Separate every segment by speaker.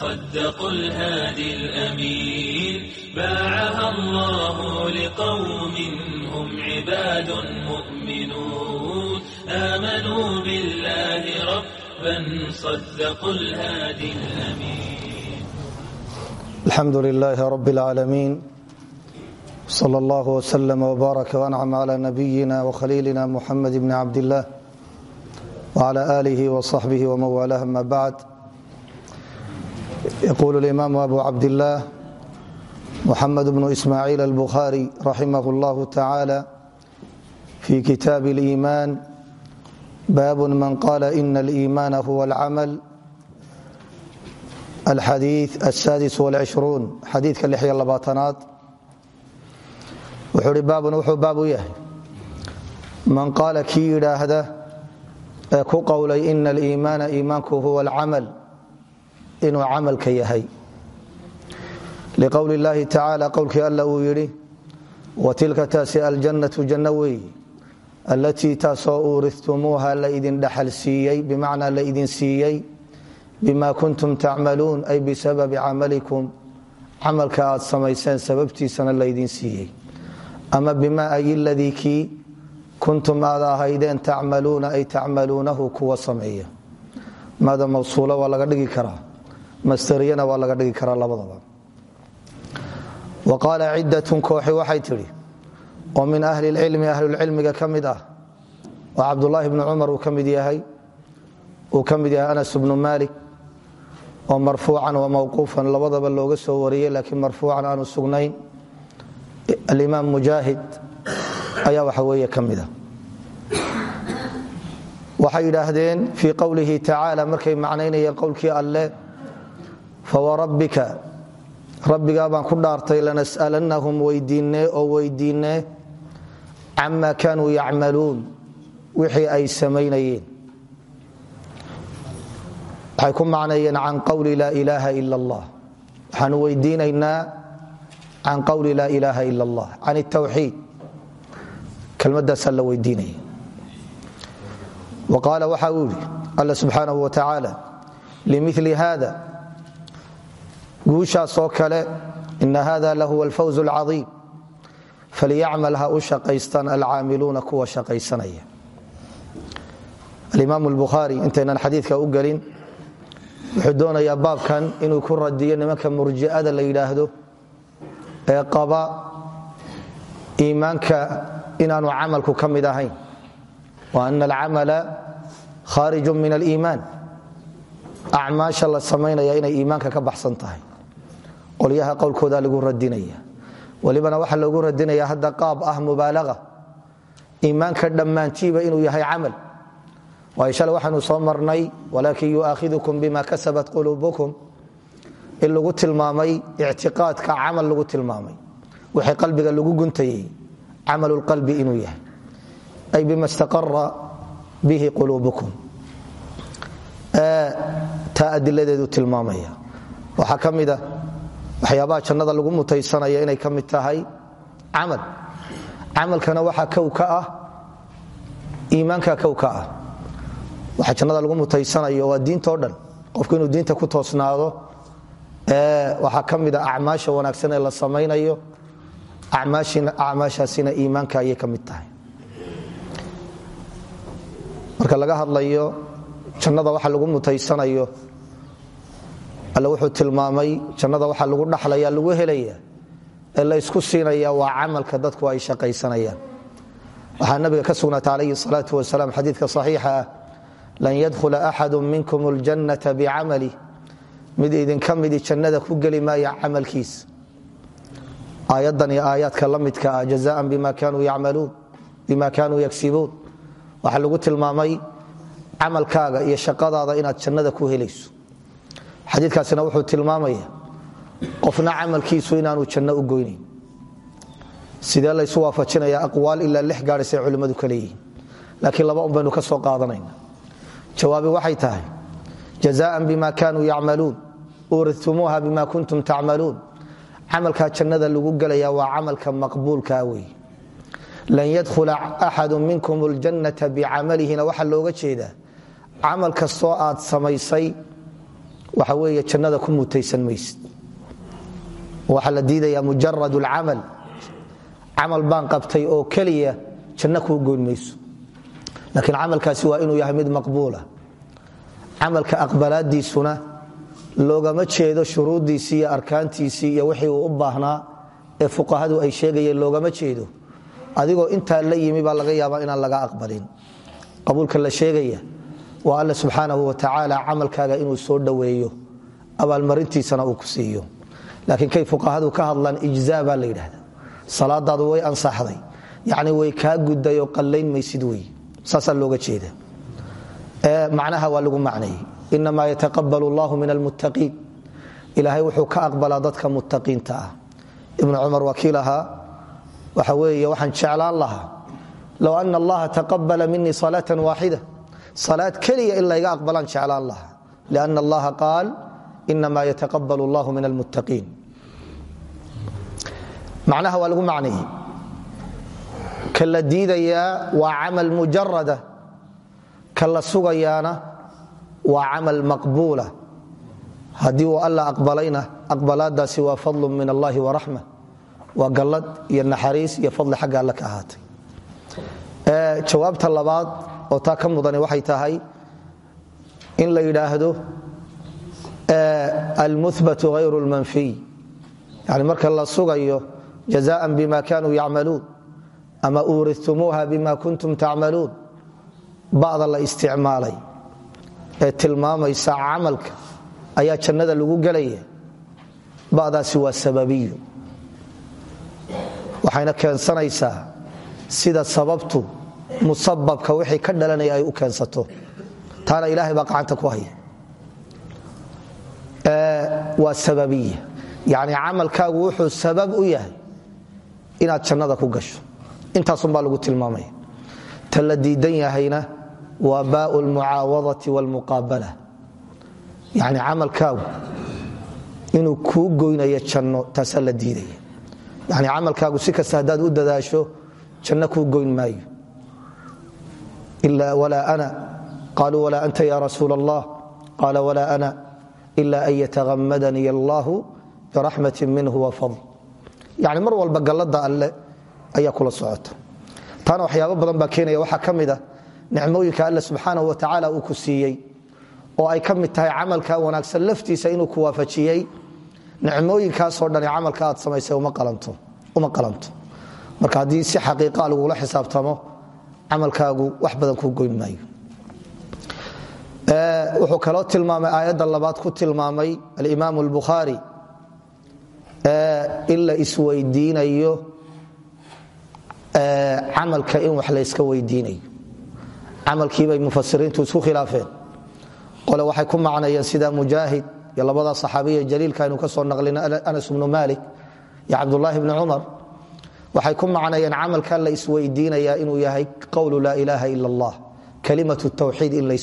Speaker 1: صدقوا الهادي الأمين باعها الله لقوم هم عباد مؤمنون آمنوا بالله ربا صدقوا الهادي الأمين
Speaker 2: الحمد لله رب العالمين صلى الله وسلم وبارك وأنعم على نبينا وخليلنا محمد بن عبد الله وعلى آله وصحبه ومن والاه ما بعد يقول الإمام أبو عبد الله محمد بن إسماعيل البخاري رحمه الله تعالى في كتاب الإيمان باب من قال إن الإيمان هو العمل الحديث السادس والعشرون حديثka لح iyo labaatanaad wuxuu hi baabun wuxuu baab u yahay man qaala kii yidhaahda ee ku qowlay ina aliimaana iimaanku huwa alcamal inuu camalka yahay. Liqowli اllahi tacaala qowlkii alla uu yidhi watilka taasi aljannatu janno weeyi allatii taasoo uurihtumuuha laidin dhaxal siiyey bimacnaa laidin siiyey bima kuntum tacmaluun ay bisababi camalikum camalka aad samayseen sababtiisana laydin siiyey. Ama bima ay ladii kii kuntum aad ahaydeen tacmaluuna ay tacmaluunahu kuwa sameeya. Maada mawsuula waa laga dhigi karaa mastariyana waa laga dhigi karaa labadaba. Wa qaala ciddatun kooxi waxay tidhi oo min ahli lcilmi ahlulcilmiga ka mid ah. Oo cabdulaahi bnu cumar uu ka mid yahay uu ka mid yahay anas bnu malik oo marfuucan wa mawquufan labadaba looga soo wariyey laakiin marfuucan aanu sugnayn alimaam mujaahid ayaa waxa weeye ka mida waxay yidhaahdeen fii qowlihi tacaala markay macnaynayeen qowlkii alle fawarabbika rabbigaa baan ku dhaartay lanas'alannahum weydiinee oo weydiinee cama kaanuu yacmaluun wixii ay samaynayeen. Waxay ku macneeyeen can qowli laa ilaaha ila allah. Waxaanu weydiinaynaa can qowli laa ilaaha ila allah can tawxiid kelmadaasaa la weydiinaya wa qaala waxa uu yidhi alla subxaanahu wa tacaala limili hada guushaas oo kale ina hada lahuwa alfawz alcaiim falyacmal ha u shaqaystaan alcaamiluuna kuwa shaqaysanaya. Alimaam lbukhaari intaynan xadiidka u gelin wuxuu doonayaa baabkan inuu ku radiyo nimanka murji'ada la yidhaahdo ee qaba iimaanka inaanu camalku ka mid ahayn. Wa ana alcamala khaarijun min aliimaan. Acmaasha la samaynaya inay iimaanka ka baxsan tahay qolyaha qowlkooda lagu radinaya. Welibana waxaa loogu radinaya hadda qaab ah mubaalaga iimaanka dhammaantiiba inuu yahay camal. Waayo shale waxaanu soo marnay walaakin yu'aakhidukum bima kasabat quluubukum in lagu tilmaamay ictiqaadka camal lagu tilmaamay. Wixii qalbiga lagu guntayey camal lqalbi inuu yahay. Ay bima istaqara bihi quluubukum taa adiladeedu tilmaamaya. Waxaa ka waxyaabaha jannada lagu mutaysanaya inay ka mid tahay camal. Camalkana waxaa kow ka ah iimaanka kow ka ah. Waxa jannada lagu mutaysanayo waa diintao dhan. Qofku inuu diinta ku toosnaado waxaa ka mida acmaasha wanaagsan ee la samaynayo acmaashaasina iimaanka ayay ka mid tahay. Marka laga hadlayo jannada waxa lagu mutaysanayo alle wuxuu tilmaamay jannada waxa lagu dhaxlaya lagu helaya ee la siinaya waa camalka dadku ay shaqaysanayaan. Waxaa nabiga ka sugnaata calayhi salaatu wasalaam xadiidka saxiixa ah lan yadkhula axadu minkum اljannata bicamali mid idinka midi jannada ku geli maaya camalkiis. Aayaddan iyo aayaadka la midka ah jazaan bima kanuu yagsibuun waxaa lagu tilmaamay camalkaaga iyo shaqadaada inaad jannada ku helayso xadiikaasina wuxuu tilmaamaya qofna camalkiisu inaanu janno u goynayn sidee laysu waafajinaya aqwaal ilaa lix gaadhisay culimmadu ka leeyihiin? Laakiin laba un baynu ka soo qaadanayna jawaabi waxay tahay jazaan bima kanuu yacmaluun uritumuuha bima kuntum tacmaluun. Camalkaa jannada lagu gelaya waa camalka maqbuulkaa wey lan yadkhula axadu minkum ljannata bicamalihina. Waxaa looga jeedaa camal kastoo aad samaysay waxa weeye jannada ku mutaysan maysid waxaa la diidayaa mujarad lcamal camal baan qabtay oo keliya janno kuu goyn mayso laakiin waa inuu yahay mid maqbuula camalka aqbalaadiisuna loogama jeedo shuruuddiisii iyo arkaantiisii iyo wixii uu u baahnaa ee fuqahadu ay sheegayeen loogama jeedo. Adigoo intaa la yimi baa laga yaabaa inaan laga aqbalin. Qabuulka la sheegaya waa alla subxaanahu wa tacaala camalkaaga inuu soo dhoweeyo abaalmarintiisana uu ku siiyo. Laakiin kay fuqahadu ka hadlaan ijzaa baa la yidhahda salaadaadu way ansaxday. Yacni way kaa gudayoo qallayn maysid wey. Saasaa looga jeeda. Macnaha waa lagu macnayey inamaa yataqabal allahu min almuttaqiin. Ilaahay wuxuu ka aqbalaa dadka muttaqiinta ah. Ibnu cumar wakiil ahaa. Waxa weeye waxaan jeclaan lahaa low ana allaha taqabala minii salaatan waaxida salaad keliya in layga aqbalaan jeclaan lahaa. Liana allaha qaal inama yataqabal allahu min almuttaqiin macnaha waa lagu macnayey ka la diidayaa waa camal mujarada ka la sugayaana waa camal maqbuula. Haddii uu alla aqbalayna aqbalaadaasi waa fadlu min allahi waraxma waa gallad iyo naxariis iyo fadli xagga alle ka ahaatay. Jawaabta labaad oo taa ka mudani waxay tahay in la yidhaahdo almuhbatu hayru lmanfiy yani marka la sugayo jazaan bima kanuu yacmaluun ama uuritumuuha bima kuntum tacmaluun ba'da la isticmaalay ee tilmaamaysa camalka ayaa jannada lagu gelaya ba'daasi waa sababiyo waxayna keensanaysaa sida sababtu musababka wixii ka dhalanaya ay u keensato. Taana ilaahay baa gacanta ku haya. Waa sababiya yacni camalkaagu wuxuu sabab u yahay inaad jannada ku gasho. Intaasunbaa lagu tilmaamaya. Ta diidan yahayna waa baau lmucaawadati wاlmuqaabala yani camalkaagu inuu kuu goynayo janno taasaa la diidaya. Yani camalkaagu si kasta haddaad u dadaasho janno kuu goyn maayo walaa ana qaluu walaa anta ya rasuul allah qaala walaa ana ila an yatagamadanii allahu biraxmati minhu wafadl yani mar walba gallada alle ayaa kula socota taana waxyaabo badan baa keenaya waxaa ka mid a nicmooyinka oo ay ka tahay camalka wanaagsan laftiisa inuu ku waafajiyey nicmooyinkaasoo dhani camalka aad samaysay uma qalanto marka haddii si xaqiiqa lagula xisaabtamo camalkaagu wax badan kuu goyn maayo. Wuxuu kaloo tilmaamay aayadda labaad ku tilmaamay alimaam اlbukhaari in la isweydiinayo camalka in wax layska weydiinayo. Camalkiibay mufasiriintu isku khilaafeen. Qole waxay ku macnayeen sida mujaahid iyo labada saxaabiya jaliilka aynu ka soo naqlina anas bnu malik iyo cabdulaahi bni cumar waxay ku macnayeen camalka la isweydiinaya inuu yahay qowlu laa ilaaha ila allah kalimatu tawxiid in la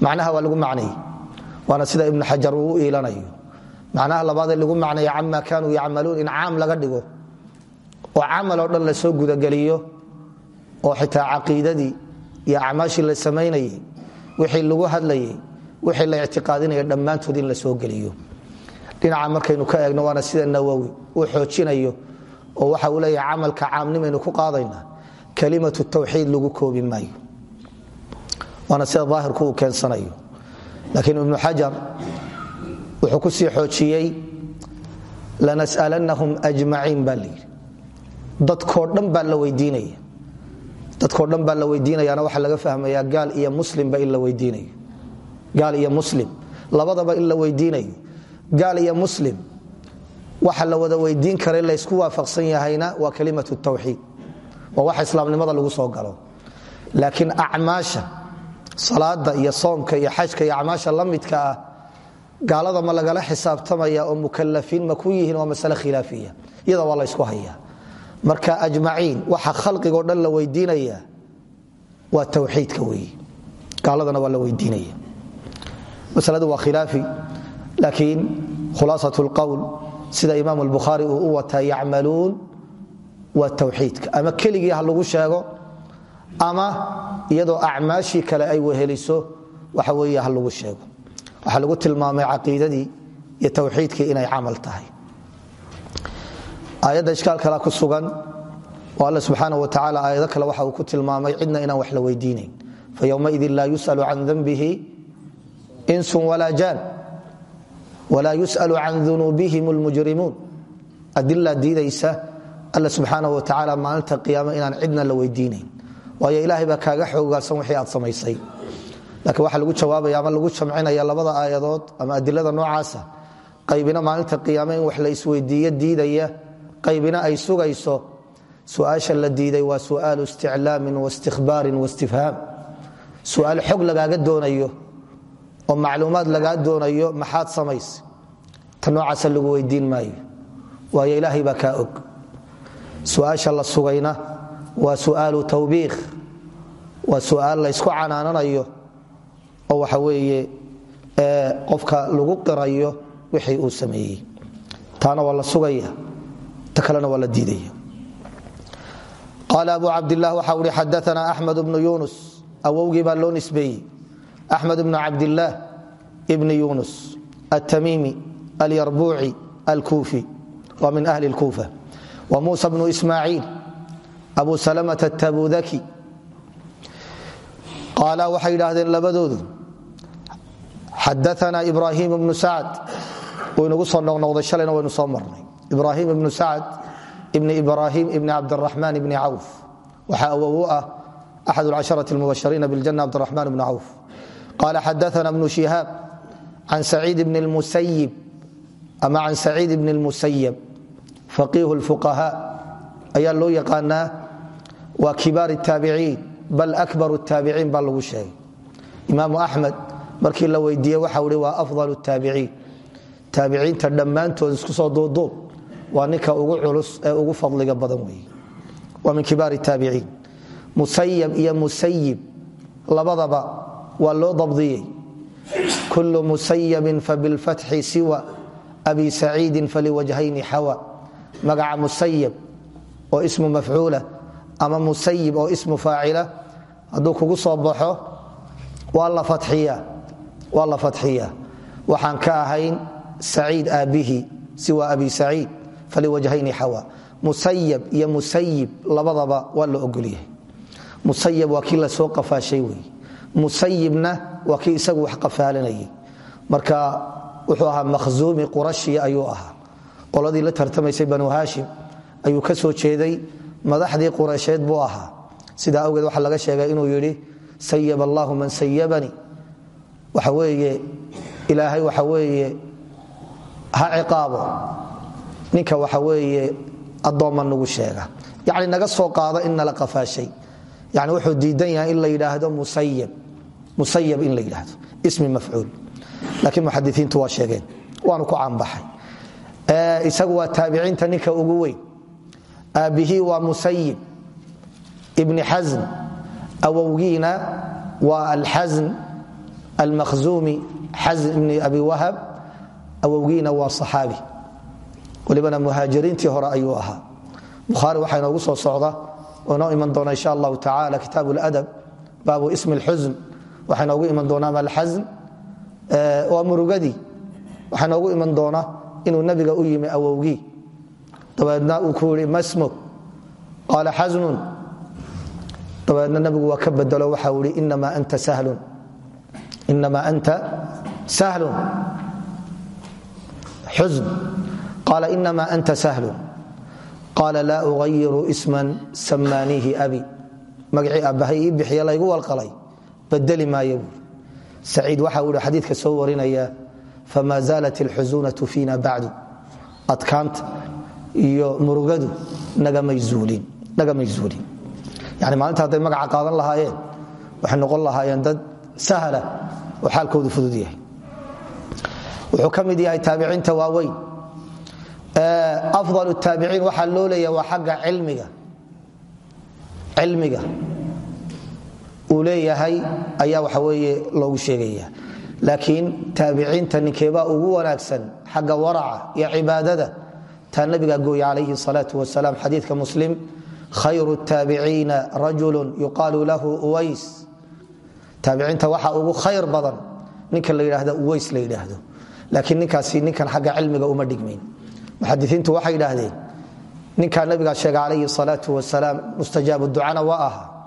Speaker 2: macnaha waa lagu macnayey waana sida ibnu xajar uu u macnaha labaadee lagu macnaya cama kaanuu yacmaluun in caam laga dhigo oo camal oo dhan la soo gudageliyo oo xitaa caqiidadii iyo acmaashii la samaynayey wixii lagu hadlayey wixii la ictiqaadinaya dhammaantood in la soo geliyo. Dhinaca markaynu ka eegno waana sida nawowi uu xoojinayo oo waxa uu leeyahay camalka caamnimaynu ku qaadaynaa kalimatu tawxiid lagu koobi maayo. Waana sida daahirku uu keensanayo. Laakiin ibnu xajar wuxuu ku sii xoojiyey lanas'alannahum ajmaciin baa dadkoo dhan baa la weydiinaya. Dadkoo dhan baa la weydiinayana waxaa laga fahmayaa gaal iyo muslimba in la weydiinayo. Gaal iyo muslim. Labadaba in la gaal iyo muslim waxa la wada weydiin kara laysku waafaqsan yahayna waa kalimatu tawxiid. Waa waxa islaamnimada lagu soo galo. Laakiin acmaasha salaada iyo soomka iyo xajka iyo acmaasha la ah gaalada ma lagala xisaabtamaya oo mukalafiin ma ku yihiin waa masale khilaafiya. Iyada waa la ysku hayaa. Marka ajmaciin waxa khalqigoo dhan la weydiinaya waa tawxiidka weeye gaaladana waa la weydiinaya. Masaladu waa khilaafi laakiin khulaasat lqowl sida imaam albukhaari uu wataa yacmaluun waa tawxiidka. Ama keligii ha lagu sheego ama iyadoo acmaashii kale ay weheliso waxa weeye ha lagu sheego. Waxaa lagu tilmaamay caqiidadii iyo tawxiidkii inay camal tahay. Aayadda ishkaal kale ku sugan oo alle subxaana wa tacaala aayado kale waxa uu ku tilmaamay cidna inaan wax la weydiinayn. Fayowmaidin laa yus'alu can danbihi insun walaa jaan walaa yus'alu can dunuubihim lmujrimuun adila diidaysa alle subxaana wa tacaala maalinta qiyaame inaan cidna la weydiinayn waayo ilaahay baa kaaga xoogaalsan wixii aad samaysay. Laakiin waxaa lagu jawaabaya ama lagu jamcinaya labada aayadood ama adilada noocaasa qaybina maalinta qiyaame in wax la isweydiiyo diidaya qaybina ay sugayso su'aasha la diiday waa su'aalu isticlaamin waistikbaarin waistifhaam su'aal xog lagaaga doonayo oo macluumaad lagaa doonayo maxaad samayse ta noocaasa lagu weydiin maayo. Waayo ilaahay baa kaa og. Su'aasha la sugayna waa su'aalu tawbiikh. Waa su'aal la ysku canaananayo oo waxa weeye qofka lagu qirayo wixii uu sameeyey. Taana waa la sugaya ta kalena waa la diidaya. Qaala abu cabdilah waxa uhi xadaana axmed bnu yunus awowgii baa loo nisbeeyey axmed bnu cabdilaah bni yunus altamimi alyarbuuci alkuufi waa min ahli اlkuufa wa muusa bnu ismaaciil abu salamata atabudaki qaala waxay yidhaahdeen labadoodu xadaana ibrahim bnu sacd uu inagu soo noqnoqday shalayna waynu soo marnay. Ibrahim ibnu sacd ibni ibrahim ibni cabdiraxmaan ibni cawf waxaa awow u ah axad alcasharati almubashariina biljana cabdiraxmaan ibni cawf qaala xadaana bnu shihaab can saciid bni lmusayib ama can saciid bni lmusayab faqiihu lfuqahaa ayaa loo yaqaanaa waa kibaar taabiciin bal akbar taabiciin baa lagu sheegay imaamu axmed markii la weydiiye waxa i waa afdal taabiciin taabiciinta dhammaantood isku soo duuduub waa ninka ugu culus ee ugu fadliga badan wey waa min kibaar taabiciin musayab iyo musayib labadaba waa loo dabdiyey. Kulu musayabin fabilfatxi siwa abi saciidin faliwajhayni xawa magaca musayab oo ismu mafcuula ama musayib oo ismu faacila hadduu kugu soo baxo waa la fatxiyaa waxaan ka ahayn saciid aabbihi siwa abi saciid faliwajhayni xawa musayab iyo musayib labadaba waa la ogolyahay. Musayab waa kii la soo qafaashay wey musayibna waa kii isagu wax qafaalinayay. Marka wuxuu ahaa makhzuumi qurashi ayuu ahaa. Qoladii la tartamaysay banu haashim ayuu ka jeeday. Madaxdii qureysheed buu ahaa. Sidaa awgeed waxaa laga sheegay inuu yidhi sayab allahu man sayabanii waxa weeye ilaahay waxa weeye ha ciqaabo. Ninka waxa weeye addoomma sheega. Yacni naga soo qaado in nala qafaashay yani wuxuu diidan yahay in la yidhaahdo musayab musayab in la yidhaahdo. Ismi mafcuul. Laakiin muxadisiintu waa sheegeen. Waanu ku caanbaxay. Isagu waa taabiciinta ninka ugu weyn. Aabbihii waa musayib ibni xasn awowgiina waa alxasn almakhzuumi xasn ibni abi wahab. Awowgiina waa saxaabi. Walibana muhaajiriintii hore ayuu ahaa. Bukhaari waxaa inoogu soo socda oo inoo iman doona insha allahu tacala kitaab ladab baabu ismi اlxusn waxaa inoogu iman doonaa malxasn waa murugadii waxaa inoogu iman doona inuu nabiga u yimi awowgii. Dabeedna uu ku yidhi masmuk qaala xasnun nabigu waa ka bedelo waxa uu ihi inama anta sahlun. Inama anta sahlun. Xusn qaala inama anta sahlun qaala laa ugayiru isman samaaniihi abi. Magacii aabbahay ii bixiya laygu walqalay. Bedeli maayo buuri saciid waxa uu ihi xadiidka soo warinaya fama zaalat alxusunatu fiina bacdu. Adkaanta iyo murugadu nagamay zuulin yani maalinta hadday magaca qaadan lahaayeen waxay noqon lahaayeen dad sahla oo xaalkoodu fudud yahay. Wuxuu ka mid yahay taabiciinta waaweyn afdal taabiciin waxaa loo leeya waa xagga cilmiga. Uu leeyahay ayaa waxa weeye loogu sheegaya. Laakiin taabiciinta ninkeebaa ugu wanaagsan xagga waraca iyo cibaadada taa nabigaa gooya calayhi salaau wasalaam xadiidka muslim khayru taabiciina rajulu yuqaalu lahu uways. Taabiciinta waxa ugu khayr badan ninka la yidhaahda uways la yidhaahdo. Laakiin ninkaasi ninkan xagga cilmiga uma dhigmayn muxadisiintu waxay yidhaahdeen ninkaa nabigaa sheega calayhi salaau wasalaam mustajaabu ducana waa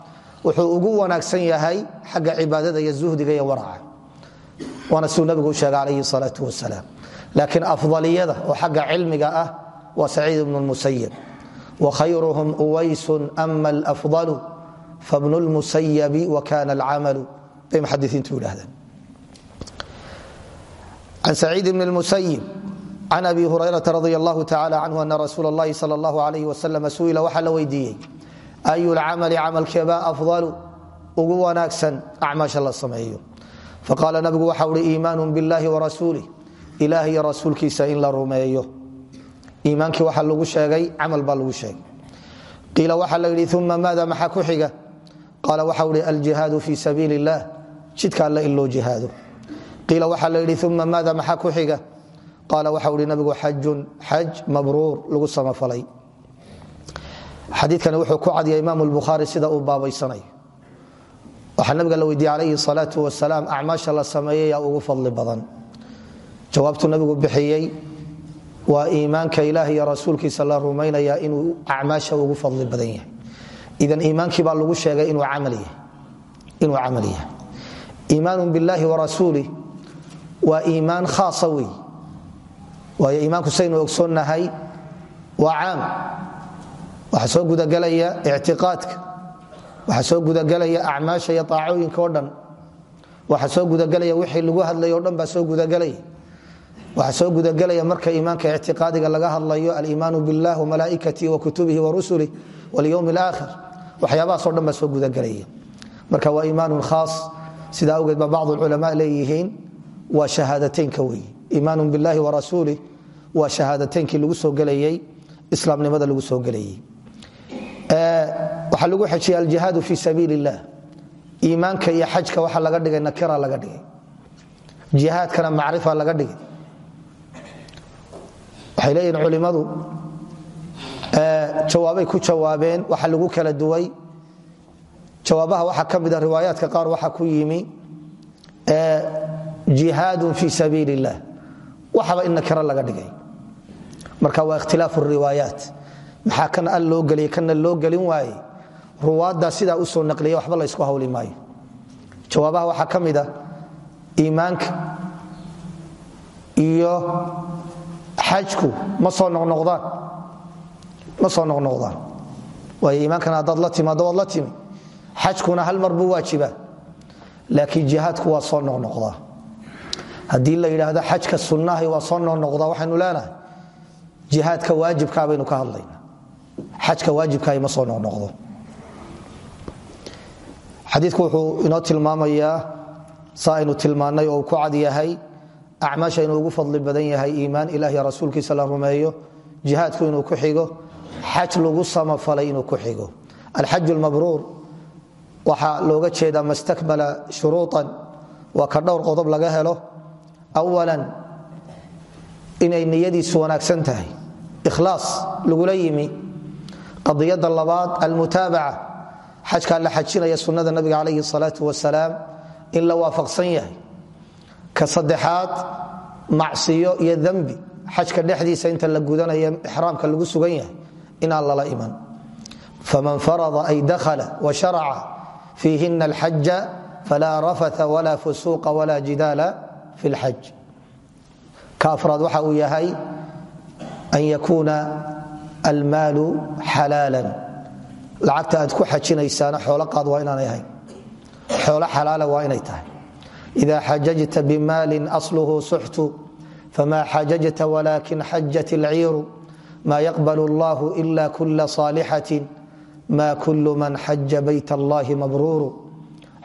Speaker 2: wuxuu ugu wanaagsan yahay xagga cibaadada iyo zuhdiga iyo waraca. Waana siduu nabigu sheega calayhi salaau wasalaam. Afdaliyada oo xagga cilmiga ah waa saciid ibnu lmusayib wakhayruhum uwaysun ama alafdalu fabnu lmusayabi wakana alcamalu. Bay muxadisiintu yidhahdeen can saciid bn lmusayib an abi hurayraa radi allahu taal anhu ana rasuul lahi sal lahu alyh wasm suila waxaa la weydiiyey ayulcamali camalkeebaa afdalu ugu wanaagsan acmaasha la sameeyo faqaala nabigu waxau hi iimaanu billahi warasuulih ilaah iyo rasuulkiisa in la rumeeyo iimaankii waxa lagu sheegay camal baa lagu sheegay qiila waxaa la yidhi uma maada maxaa ku xiga qaala waxau hi aljihaadu fii sabiili اllah jidka alle in loo jihaado qiila waxaa la yidhi uma maada maxaa ku xiga qaala waxa uhi nabigu xajun xaj mabruur lagu samafalay xadiikani wuxuu ku cadiya imaam lbukhaari sida uu baabaysanayo waxaa nabiga la weydiiyey calayhi salaau wasalaam acmaasha la sameeyey yaa ugu fadli badan. Jawaabtuu nabigu bixiyey waa iimaanka ilaah iyo rasuulkiisa la rumaynaya inuu acmaasha ugu fadli badan yahay. Idan iimaankii baa lagu sheegay inuu camal yahay iimaanu biاllahi warasuulih waa iimaan khaasa waayo iimaanku saynu ogsoonnahay waa caam. Waxaa soo gudagelaya ictiqaadka waxaa soo gudagelaya acmaasha iyo aacooyinka oo dhan waxaa soo gudagelaya wixii lagu hadlayo o dhan baa soo gudagelaya waxaa soo gudagelaya marka iimaanka ictiqaadiga laga hadlayo aliimaanu billah wamalaa'ikatihi wa kutubihi wa rusulih walyowm alaakhir waxyaabahaasoo dhan baa soo gudagelaya marka waa iimaanun khaas sidaa awgeed baa bacdu ulama leeyihiin waa shahaadateynka weeye. Iimaanun billahi warasuulih waa shahaadateynkii lagu soo gelayey islaamnimada lagu soo gelayey waxaa lagu xejiyey aljihaadu fi sabiil اllah iimaanka iyo xajka waxa laga dhigay nakira laga dhigay. Jihaadkana macrifa laga dhigay. Waxay leeyihiin culimmadu jawaabay ku jawaabeen waxa lagu kala duway. Jawaabaha waxaa ka mida riwaayaadka qaar waxaa ku yimi jihaadun fi sabiil اllah waxaba in nakira laga dhigay marka waa ikhtilaaf riwaayaat. Maxaa kan al loo geliyay kana loo gelin waaye? Ruwaaddaa sidaa u soo naqliya waxba la ysku hawli maayo. Jawaabaha waxaa ka mida iimaanka iyo xajku ma soo noqnoqdaan. Ma soo noqnoqdaan. Waayo iimaankana haddaad la timaado waad la timi xajkuna hal mar buu waajibaa. Laakiin jihaadku waa soo noqnoqdaa. Haddii la yidhaahdo xajka sunnahi waa soo noqnoqdaa waxaynu leenahay jihaadka waajibkaa baynu ka hadlayna xajka waajibkahi ma soo noqnoqdo. Xadiidku wuxuu inoo tilmaamayaa saa aynu oo ku cad yahay acmaasha inuu ugu fadli badan yahay iimaan ilaah iyo rasuulkiisa la rumeeyo jihaadku inuu ku xigo xaj lagu samafalay inuu ku xigo. Alxaju lmabruur waxaa looga jeedaa mastakmala shuruuan waa ka dhowr qodob laga helo. Awalan inay niyadiisu wanaagsan tahay ikhlaas lagula yimi qadiyada labaad almutaabaca xajkaa la xajinaya sunnada nabiga calayhi salaau wasalaam in la waafaqsan yahay. Ka saddexaad macsiyo iyo dembi xajka dhexdiisa inta la gudanaya ixraamka lagu sugan yahay inaan lala iman. Faman farada ay dakhala wa sharaca fiihina alxaja falaa rafata wala fusuuqa wala jidaala fi lxaj ka afraad waxa uu yahay an yakuuna almaalu xalaalan lacagta aad ku xajinaysaana xoolo qaad waa inaanay ahayn xoolo xalaala waa inay tahay ida xajajta bimaalin asluhu suxtu fama xajajta walakin xajat ilciiru ma yaqbal allahu ila kula saalixatin ma kulu man xaja bayt allahi mabruuru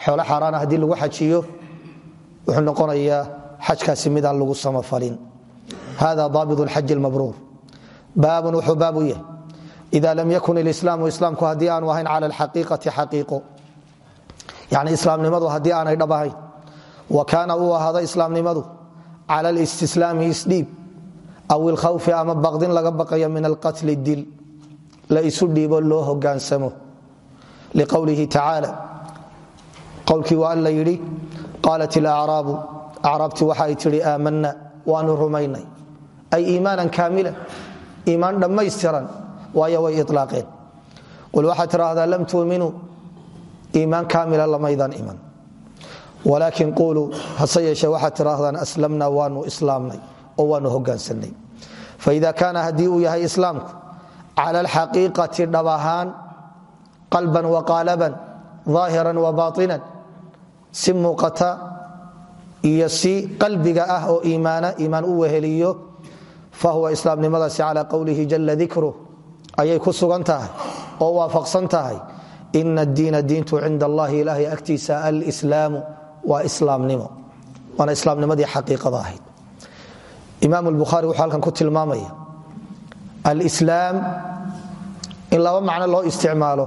Speaker 2: xoolo xaaraana haddii lagu xajiyo wuxuu noqonayaa xajkaasi midaan lagu samafalin hada daabit lxaji lmabruur baabun wuxuu baab u yahay. Ida lam yakun ilislaamu islaamku haddii aanu ahayn cala alxaqiiqati xaqiiqo. Yani islaamnimadu haddii aanay dhab wa kaana uu ahaado islaamnimadu cala listislaami isdhiib aw ilkhawfi ama baqdin laga baqayo min alqatli dil la isu dhiibo loo hogaansamo. Liqowlihi tacaala qowlkii waa alla yidhi qaalat ilacraabu acraabtii waxa ay tidhi aamanna waanu rumaynay. Ay iimaanan kaamila iimaan dhammaystiran waayo way ilaaqeen qul waxaad tidhaahdaa lam tuuminuu iimaan kaamila lamaydan iman. Walaakin quuluu hase yeeshee waxaad tidhaahdaan aslamna waanu islaamnay oo waanu hogaansanay faida kaana haddii uu yahay islaamku cala alxaqiiqati dhab ahaan qalban waqaalaban aahiran wabaainan si muuqata qalbiga ah oo iimaana iimaan u weheliyo fahuwa islaamnimadaasi calaa qowlihi jala dikruh ayay ku sugan tahay oo waafaqsan tahay ina diina diintu cinda allahi ilaahay agtiisa alslaamu waa islaamnimo waana islaamnimadii xaqiiqada ahayd imaam lbukhaari wuxuu halkan ku tilmaamaya alslaam in laba macno loo isticmaalo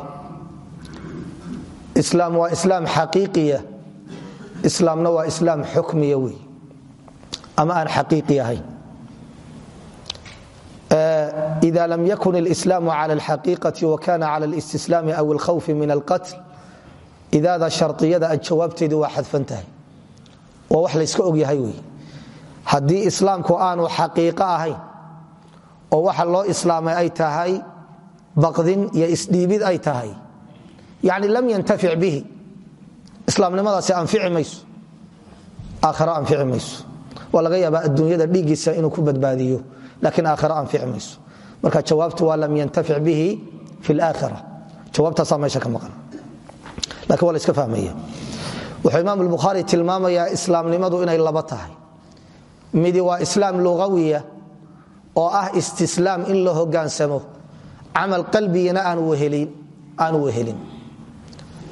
Speaker 2: islaam waa islaam xaqiiqiya islaamna waa islaam xukmiya wey ama aan ida lam yakun اlإslaamu clى اlxaqiiqaةi wakana clى اlاstislaami aw اlkhawfi min اlqatl idaada shariyada jawaabteedu waa xadfan tahay waa wax layska ogyahay wey haddii islaamku aanu xaqiiqo ahayn oo waxa loo islaamay ay tahay baqdin iyo isdhiibid ay tahay yani lam yantafic bihi islaamnimadaasi anfici mayso aakhiro anfici mayso waa laga yaabaa adduunyada dhiiggiisa inuu ku badbaadiyo laakiin aakhiro anfici mayso marka jawaabtu waa lam yantafic bihi fi laakhira jawaabtaasaa meesha ka maqan. Lakiin waa iska fahmaya. Wuxuu imaam albukhaari tilmaamayaa islaamnimadu inay laba tahay. Midi waa islaam lugawiya oo ah istislaam in la hogaansamo. Camal qalbigina aanu wehelin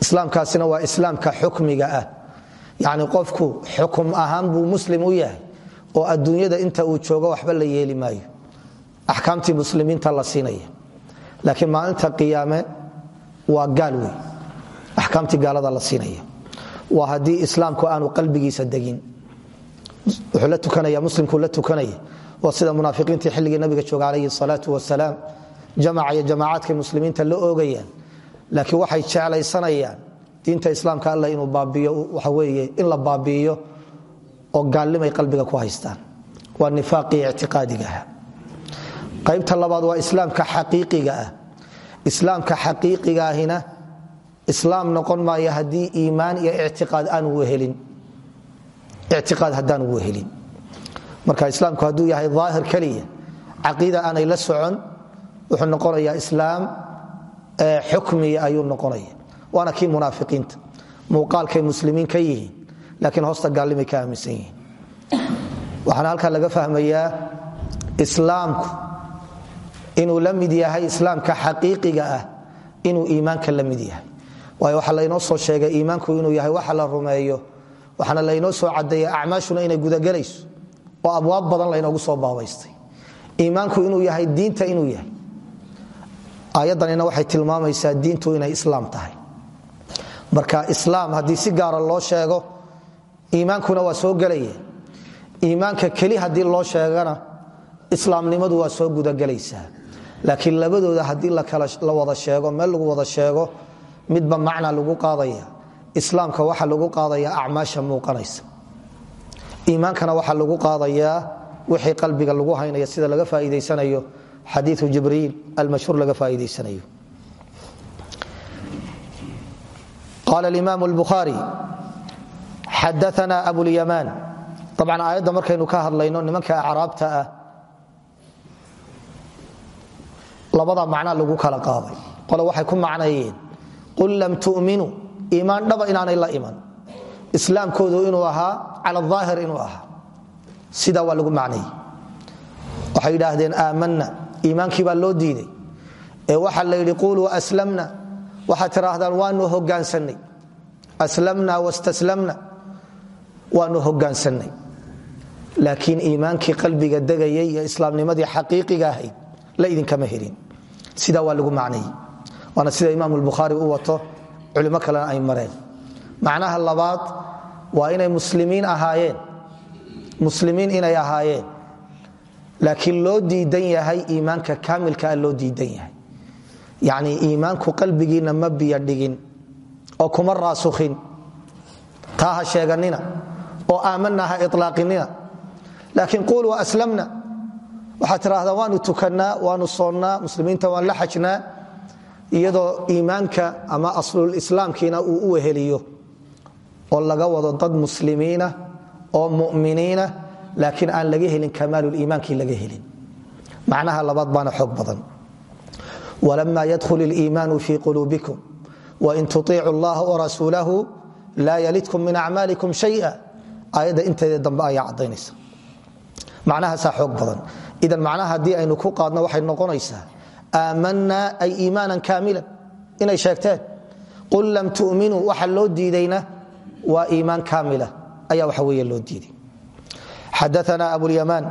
Speaker 2: islaamkaasina waa islaamka xukmiga ah. Yani qofku xukum ahaan buu muslim u yahay oo adduunyada inta uu joogo waxba la yeeli maayo axkaamtii muslimiinta la siinaya laakiin maalinta qiyaame waa gaal wey axkaamtii gaalada la siinaya waa haddii islaamku aanu qalbigiisa degin. Wuxuu la tukanaya muslimkuu la tukanaya waa sida munaafiqiintii xilligii nabiga jooga calayhi salaatu wasalaam jamaca iyo jamaacaadkay muslimiinta la oogayaan. Laakiin waxay jeclaysanayaan diinta islaamka alla inuu baabiyo waxa weeye in la baabi'iyo oo gaallimay qalbiga ku haystaan. Waa nifaaqii ictiqaadigaah qaybta labaad waa islaamka xaqiiqiga ah. Islaamka xaqiiqigaahina islaam noqon maayo haddii iimaan iyo wehelin ictiqaad haddaanu wehelin marka islaamku hadduu yahay daahir keliya caqiida aanay la socon wuxuu noqonayaa islaam xukmiya ayuu noqonaya. Waana kii munaafiqiinta. Muuqaalkay muslimiin ka yihiin laakiin hoosta gaallimay ka aaminsan yihiin. Waxaana laga fahmayaa islaamku inuu la mid yahay islaamka xaqiiqiga ah inuu iimaanka la mid yahay. Waayo waxaa laynoo soo sheegay iimaanku inuu yahay waxa la rumeeyo waxaana laynoo soo cadeeyey acmaashuna inay gudagelayso oo abwaab badan laynoogu soo baabaystay. Iimaanku inuu yahay diinta inuu yahay. Aayaddanina waxay tilmaamaysaa diintu inay islaam tahay. Marka islaam haddii si gaara loo sheego iimaankuna waa soo gelaya iimaanka keli haddii loo sheegana islaamnimadu waa soo gudagelaysaa laakiin labadooda haddii la wada sheego meel lagu wada sheego midba macna lagu qaadaya. Islaamka waxa lagu qaadaya acmaasha muuqanaysa. Iimaankana waxaa lagu qaadayaa wixii qalbiga lagu haynaya sida laga faaiidaysanayo xadiiu jibriil almashhuur laga faaiidaysanayo. Qaala imaam اlbukhaari xadaana abulyamaan abcan aayadda markaynu ka hadlayno nimanka acraabta ah labada macna lagu kala qaaday qole waxay ku macnayeen qul lam tu'minuu iimaan dhaba inaanay la iman. Islaamkoodu inuu ahaa cala aahir inuu ahaa. Sidaa waa lagu macnayey waxay yidhaahdeen aamanna iimaankii baa loo diiday. Ee waxaa la yidhi quluu aslamna. Waxaad tidhaahdaan waanu hogaansannay aslamna wastaslamna. Waanu hogaansannay laakiin iimaankii qalbiga degayay iyo islaamnimadii xaqiiqiga ahayd la idinkama helin sidaa waa lagu macnayey waana sida imaam lbukhaari u wato culimo kalena ay mareen. Macnaha labaad waa inay muslimiin ahaayeen. Muslimiin inay ahaayeen. Laakiin loo diidan yahay iimaanka kaamilkaa loo diidan yahay. Yacni iimaanku qalbigiinna ma biyo dhigin oo kuma raasukhin. Taa ha sheeganina oo aamanna ha laakiin quuluu aslamna waxaad tidhaahdaa waanu tukannaa waanu soonnaa muslimiinta waan la xajnaa iyadoo iimaanka ama aslulislaamkiina uu u weheliyo oo laga wado dad muslimiina oo muminiina laakiin aan laga helin kamaaluliimaankii laga helin. Macnaha labaad baana xoog badan. Wlama ydkhul اliimaanu fii quluubikum wain tuiicu اllaha warasuulahu laa yalidkum min acmaalikum shaya aayadda inteeda dambe ayaa cadaynaysa macnahaasaa xoog idan macnaha haddii aynu ku qaadno waxay noqonaysaa aamanaa ay iimaanan kaamilan. Inay sheegteen qul lam tuminuu waxa loo diidayna waa iimaan kaamila. Ayaa waxa wey loo diiday. Xadaana abulyamaan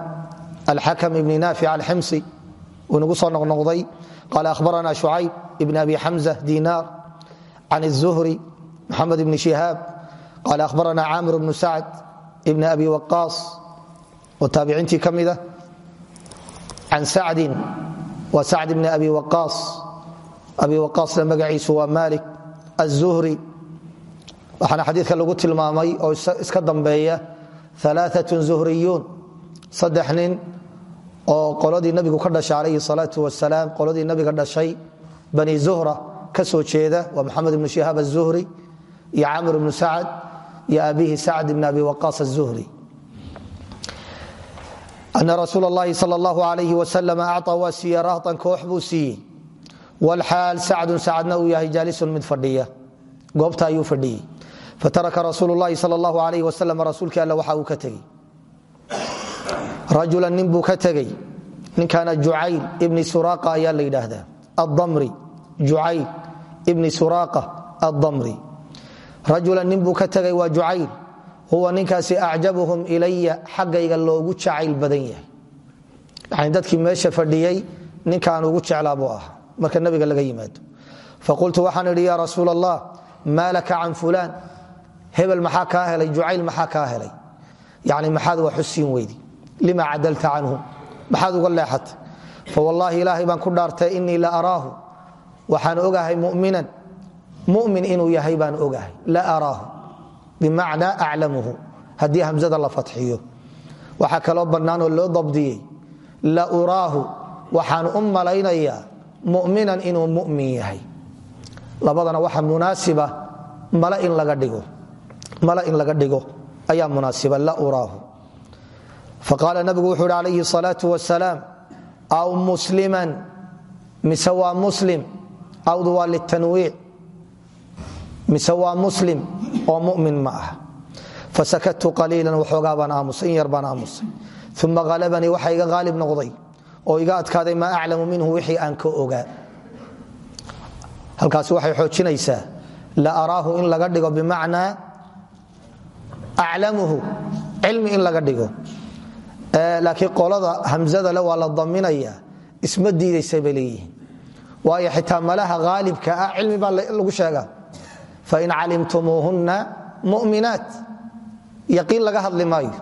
Speaker 2: alxakm ibni naafic alximsi wuu nagu soo noqnoqday qaala ahbarana shucayb ibn abi xamza dinaar can الzuhri moxamed ibni shihaab qaala ahbarana camir bnu sacd ibni abi waqaas oo taabiciintii ka mida ah, كمدة عن سعد وسعد بن أبي وقاص أبي وقاص لما قعيس ومالك الزهري waxaana xadiidka lagu tilmaamay oo iska dambeeya ثaلaaثة زهرiyuun saddex nin oo qoladii nabigu ka dhashay calayhi salaau wasalaam qoladii nabiga dhashay bani zuhra ka soo jeeda waa maxamed ibnu shihaab azuhri iyo camr ibnu sacad iyo abihi sacd ibn abi waqaas azuhri ana rasuul lahi sal lahu alayh waslam acaa waa siiye rahdan koox buu siiyey wlxaal sacdun sacadna mid fadhiya goobta ayuu fadhiyey fataraka rasuul lahi sal lahu alayh wasalam rasuulkii all waxa uu ka tegey rajula nin ka tegey ninkaana jucayl ibni suraaqa ayaa la yidhaahdaa aamri jucayl ibni suraaqa aamri rajula nin buu ka tegay waa jucayl huwa ninkaasi acjabuhum ilaya xaggayga loogu jacayl badan yahay. Yani dadkii meesha fadhiyey ninkaan ugu jeclaa buu ahaa. Marka nabiga laga yimaado. Faqultu waxaan idhi yaa rasuul allah laka can fulaan? Hebel maxaa kaa helay? Jucayl maxaa kaa helay? Yani maxaad wax u weydi? Lima cadalta canhu maxaad uga leexatay? Fawallaahi ilaahay baan ku dhaartay inii la araahu. Waxaan ogahay muminan. Mumin inuu yahay baan ogahay. La araahu bimacnaa aclamuhu. Haddii hamzada la fatxiyo. Waxaa kaloo bannaanoo loo dabdiyey. La uraahu waxaan u malaynayaa muminan inuu mumin yahay. Labadana waxa munaasiba mala in laga dhigo. Ayaa munaasiba la uraahu. Faqaala nabigu wuxuu hi alayhi salaau wasalaam aw musliman. Mise waa muslim. Awdu waa mise waa muslim oo mumin ma ah fasakatu qaliilan waxoogaa baan aamusay in yar baan aamusay uma halabanii waxa iga haalib noqday oo iga adkaaday maa aclamu minhu wixii aan ka ogaa. Halkaasi waxay xoojinaysaa la araahu in laga dhigo bimacnaa aclamuhu cilmi in laga dhigo. Laakiin qolada hamzada le waa la daminaya isma diidaysa bay leeyihiin. Waayo xitaa malaha haalibka ah cilmi baa lagu sheegaa fain calimtumuuhunna muminaat yaqiin laga hadli maayo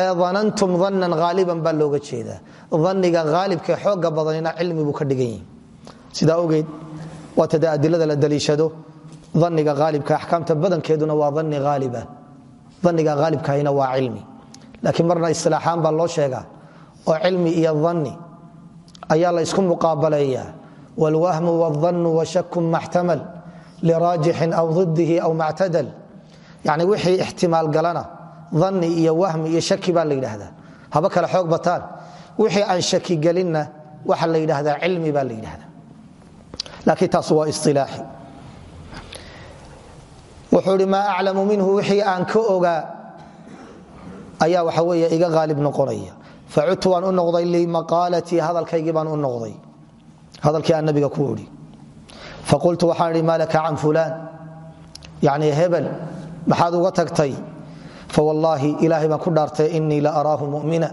Speaker 2: ee anantum anan aaliban looga jeedaa aniga aalibkae xooga badanina cilmi buu ka dhigan yahi sidaa ogeed waata la daliishado aniga aalibka axkaamta badankeeduna waa ani aaliba aniga aalibkahina waa cilmi laakiin marna isilaaxaan baa loo sheegaa oo cilmi iyo anni ayaa la ysku muqaabaleeyaa wاlwahmu wاldannu washaku maxtamal liraajixin aw didihi aw mactadal yani wixii ixtimaal galana dani iyo wahmi iyo shaki baa la yidhaahdaa haba kale xoog bataan wixii aan shaki gelinna waxa la yidhaahdaa cilmi baa la yidhahdaa laakiin taas waa isilaaxi wuxuu hi maa aclamu minhu wixii aan ka ogaa ayaa waxa wey iga aalib noqonaya facudtu waan u noqday limaqaalatii hadalkaygii baan u noqday hadalkii aan nabiga ku idhi faqultu waxaan idhi maa laka can fulaan yani hebel maxaad uga tagtay fawallaahi ilaahay baan ku dhaartay inii la araahu mumina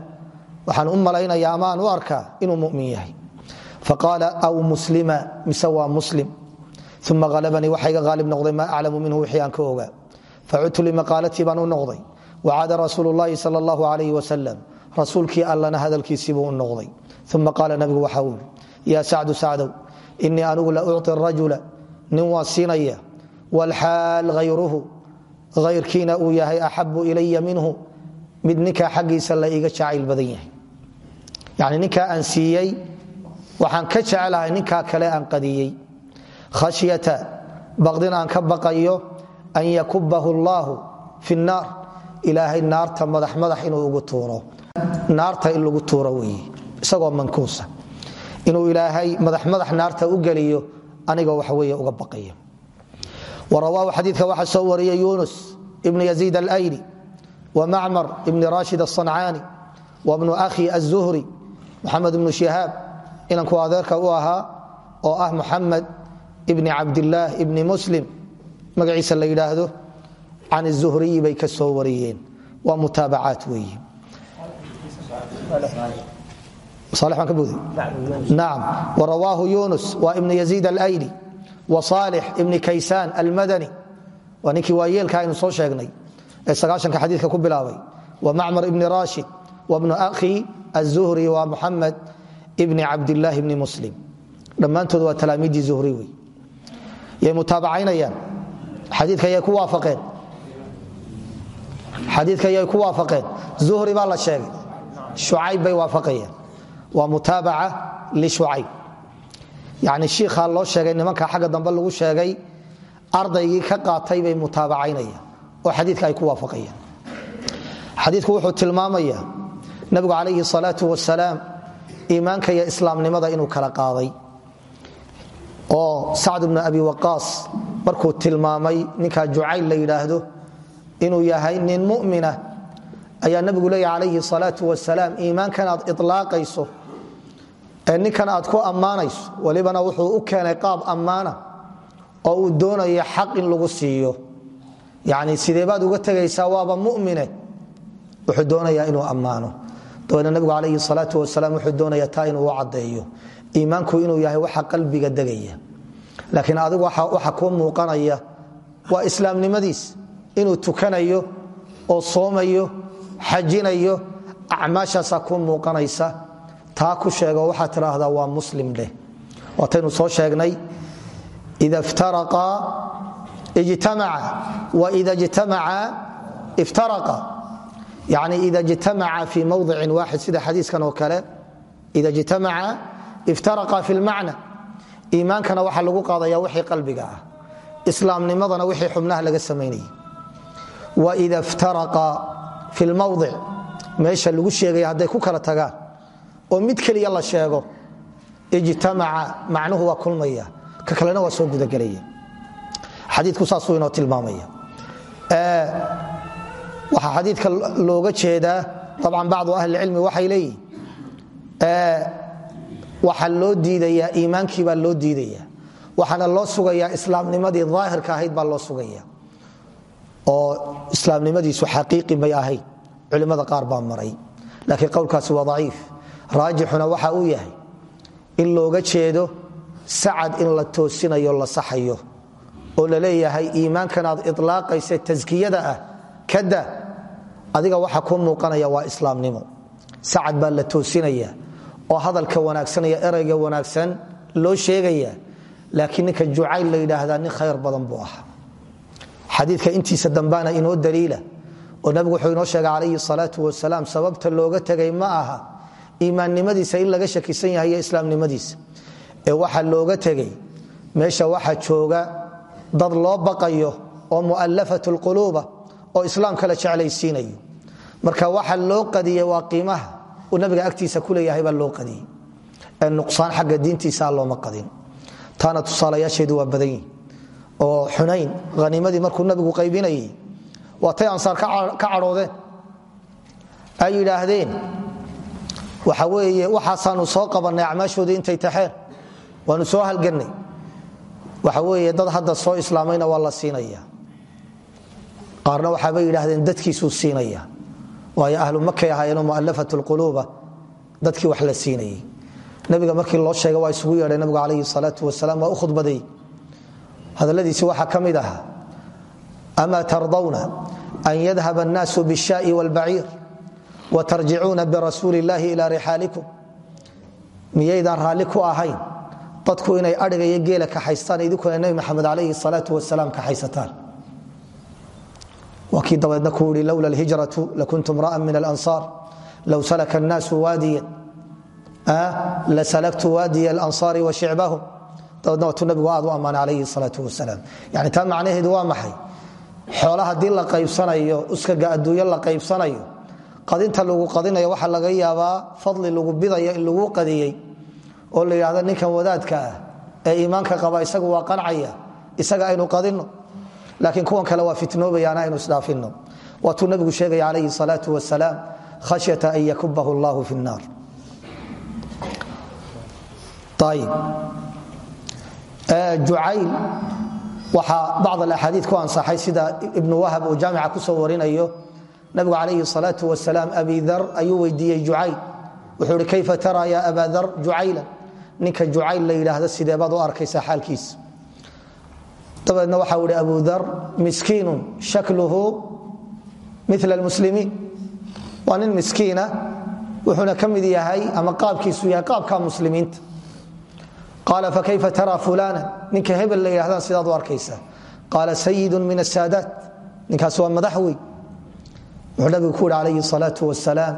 Speaker 2: waxaan u malaynaya amaan u arkaa inuu mumin yahay faqaala aw muslima mise waa muslim uma halabanii waxa iga haalib noqday maa aclamu minhu wixii aan ka ogaa facudtu limaqaalatii baan u noqday wacaada rasuulu llaahi sal allahu alayh wasalam rasuulkii allana hadalkiisiibuu u noqday uma qaala nabigu waxa uu yii yaa sacdu sacdow inii anigu la uci rajula nin waa siinaya. Wlxaal hayruhu hayrkiina uu yahay axabu ilaya minhu. Mid ninkaa xaggiisa la iga jacayl badan yahay. Yani ninkaa aan siiyey waxaan ka jecelahay ninkaa kale aan qadiyey. Khashyata baqdin aan ka baqayo an yakubahu allaahu fi nnaar ilaahay naarta madax madax inuu ugu tuuro. Naarta in lagu tuuro weeye isagoo mankuusa inuu ilaahay madax madax naarta u geliyo aniga waxaweuga baaya warawahu xadiika waxaa soo wariyay yunus ibn yaziid alayli wamacmar ibni rashid asancaani wabnu ahi azuhri muxamed ibnu shihaab inanku adeerka u ahaa oo ah muxamed ibni cabdilaah ibni muslim magaciisa la yidhaahdo can zuhriyi bay ka soo wariyeen. Waa mutaabacaat weeye naam wrawaahu yunus waa ibn yaziid alayli wصaalix ibni kaysaan almadani waa ninkii waayeelka aynu soo sheegnay ee sagaahanka xadiika ku bilaabay wa macmar ibni rashid wabnu akhi aلzuhri wa muxamed ibni cabdilaahi bni muslim dhammaantood waa talaamiidii zuhri wey yay mutaabacaynayaan xadiika yay ku waafaqeen xadiidka yay ku waa mutaabaca lishucayb yani shiikhaa loo sheegay nimanka xagga dambe lagu sheegay ardaygii ka qaatay bay mutaabacaynayaan oo xadiika ay ku waafaqayaan. Xadiiku wuxuu tilmaamaya nabigu calayhi salaau wasalaam iimaanka iyo islaamnimada inuu kala qaaday. Oo sacd bnu abi waqaas markuu tilmaamay ninkaa jucayl la yidhaahdo inuu yahay nin mumina ayaa nabigu leeya calayhi salaau wasalaam iimaankan aad ilaaqayso ninkan aad ku ammaanayso walibana wuxuu u keenay qaab ammaana oo uu doonayo xaq in lagu siiyo. Yani sideebaad uga tegaysaa waaba mumine? Wuxuu doonayaa inuu ammaano. Dabeedna nabigu calayhi salaau wasalaam wuxuu doonaya taa inuu u iimaanku inuu yahay waxa qalbiga degaya. Laakiin adigu waxa kuu muuqanaya waa islaamnimadiis. Inuu tukanayo oo soomayo xajinayo acmaashaasaa kuu muuqanaysa taa ku sheego waxaa tidhaahdaa waa muslim leh. Waataynu soo sheegnay ida iftaraa ijtamaca waida ijtamaca iftaraqa. Yani ida ijtamaca fi mawdicin waaxid sida xadiiskan oo kale ida ijtamaca iftaraqa fi lmacna iimaankana waxaa lagu qaadaya wixii qalbiga ah islaamnimadana wixii xubnaha laga samaynayay waida iftaraqa fi lmawdic meesha lagu sheegaya hadday ku kala tagaan oo mid keliya la sheego ijtamaca macnuhu waa kulmaya ka kalena waa soo gudagelaya. Xadiiku saasuu inoo tilmaamaya. Waxaa xadiidka looga jeedaa abcan bacdu ahlicilmi waxay leeyihiin waxaa loo diidayaa iimaankii baa loo diidaya waxaana loo sugayaa islaamnimadii aahirka ahayd baa loo sugaya oo islaamnimadiisu xaqiiqi bay ahayd. Culimmada qaar baa maray. Laakiin qowlkaasi waa daciif raajixuna waxa uu yahay in looga jeedo sacad in la toosinayo la saxayo oo la leeyahay iimaankan aad ilaaqaysa taskiyada ah kada adiga waxa kuu muuqanaya waa islaamnimo. Sacad baa la toosinaya oo hadalka wanaagsan iyo erayga wanaagsan loo sheegaya laakiin ninka jucayl la yidhaahdaa nin khayr badan buu ahaa. Xadiidka intiisa dambaana inoo daliila oo nabigu wuxuu inoo sheegay calayhi salaatu wasalaam sababta looga tegay ma aha iimaannimadiisa in laga shakisan yahay iyo islaamnimadiisa. Ee waxa looga tegay meesha waxa jooga dad loo baqayo oo mu'allafat lquluuba oo islaamka la jeclaysiinayo. Marka waxa loo qadiyey waa qiimaha uu nabiga agtiisa ku leeyahay baa loo qadiyey. Ee nuqsaan xagga diintiisa looma qadin. Taana tusaalayaasheedu waa badan yihiin oo xunayn haniimadii markuu nabigu qaybinayay waatay ansaar ka cadhoodeen ay yidhaahdeen waxa weeye waxaasaanu soo qabanay acmaashooda intay taxeen. Waanu soo halganay waxa weeye dad hadda soo islaamayna waa la siinaya qaarna waxaabay yidhaahdeen dadkiisuu siinaya waayo ahlu makay ahaayeenoo mualafat lquluuba dadkii wax la siinayay. Nabiga markii loo sheega waa isugu yeedhay nabigu calayhi salaatu wasalaam waa u khudbaday. Hadalladiisi waxaa ka mid ahaa amaa tardawna an yadhab annaasu bishaai waalbaciir watarjicuuna birasuuli illaahi ilaa rixaalikum miyaydaan raalli ku ahayn dadku inay aiga iyo geela kaxaystaan idinkuna nabi maxamed alayhi salaau wasalaam kaxaysataan waa kii dabeedna ku ii lowla alhijratu lakuntum ra'an min alansaar. Low salaka annaasu waadiyan. Ah, la salaktu waadiya alansaari wa shicbahum dabeedna waatuu nabigu aad u ammaanay alayhi salaau wasalaam yani taa macnaheedu waa maxay? Xoolo haddii la qaybsanayo uskaga adduunyo la qaybsanayo qadinta lagu qadinayo waxaa laga yaabaa fadli lagu bidayo in lagu qadiyey oo la yidhahdo ninkan wadaadka ah ee iimaanka qaba isagu waa qancaya isaga aynu qadino laakiin kuwan kale waa fitnoobayaan aynu isdhaafino waatuu nabigu sheegaya calayhi salaau wasalaam khashyata an yakubahu allahu fi nnaar. Jucayl waxaa bacd alaxaadii ku ansaxay sida ibnu wahab uu jaamica ku soo warinayo nabigu calayhi salaau wasalaam abi dar ayuu weydiiyey jucayl. Wuxuu hi kayfa tara ya aba dar jucayla? Ninka jucayl la yidhaahdo sideebaad u arkaysaa xaalkiisa dabeedna waxau ihi abu dar miskiinun shakluhu mila lmuslimiin waa nin miskiina wuxuuna ka mid yahay ama qaabkiisu yahay qaabka muslimiinta. Qaala fakayfa tara fulana? Ninka hebel la yidhahdaan sidaad u arkaysaa. Qaala sayidun min asaadaat ninkaas waa madax wey wuxuu nabigu ku yihi calayhi salaau wasalaam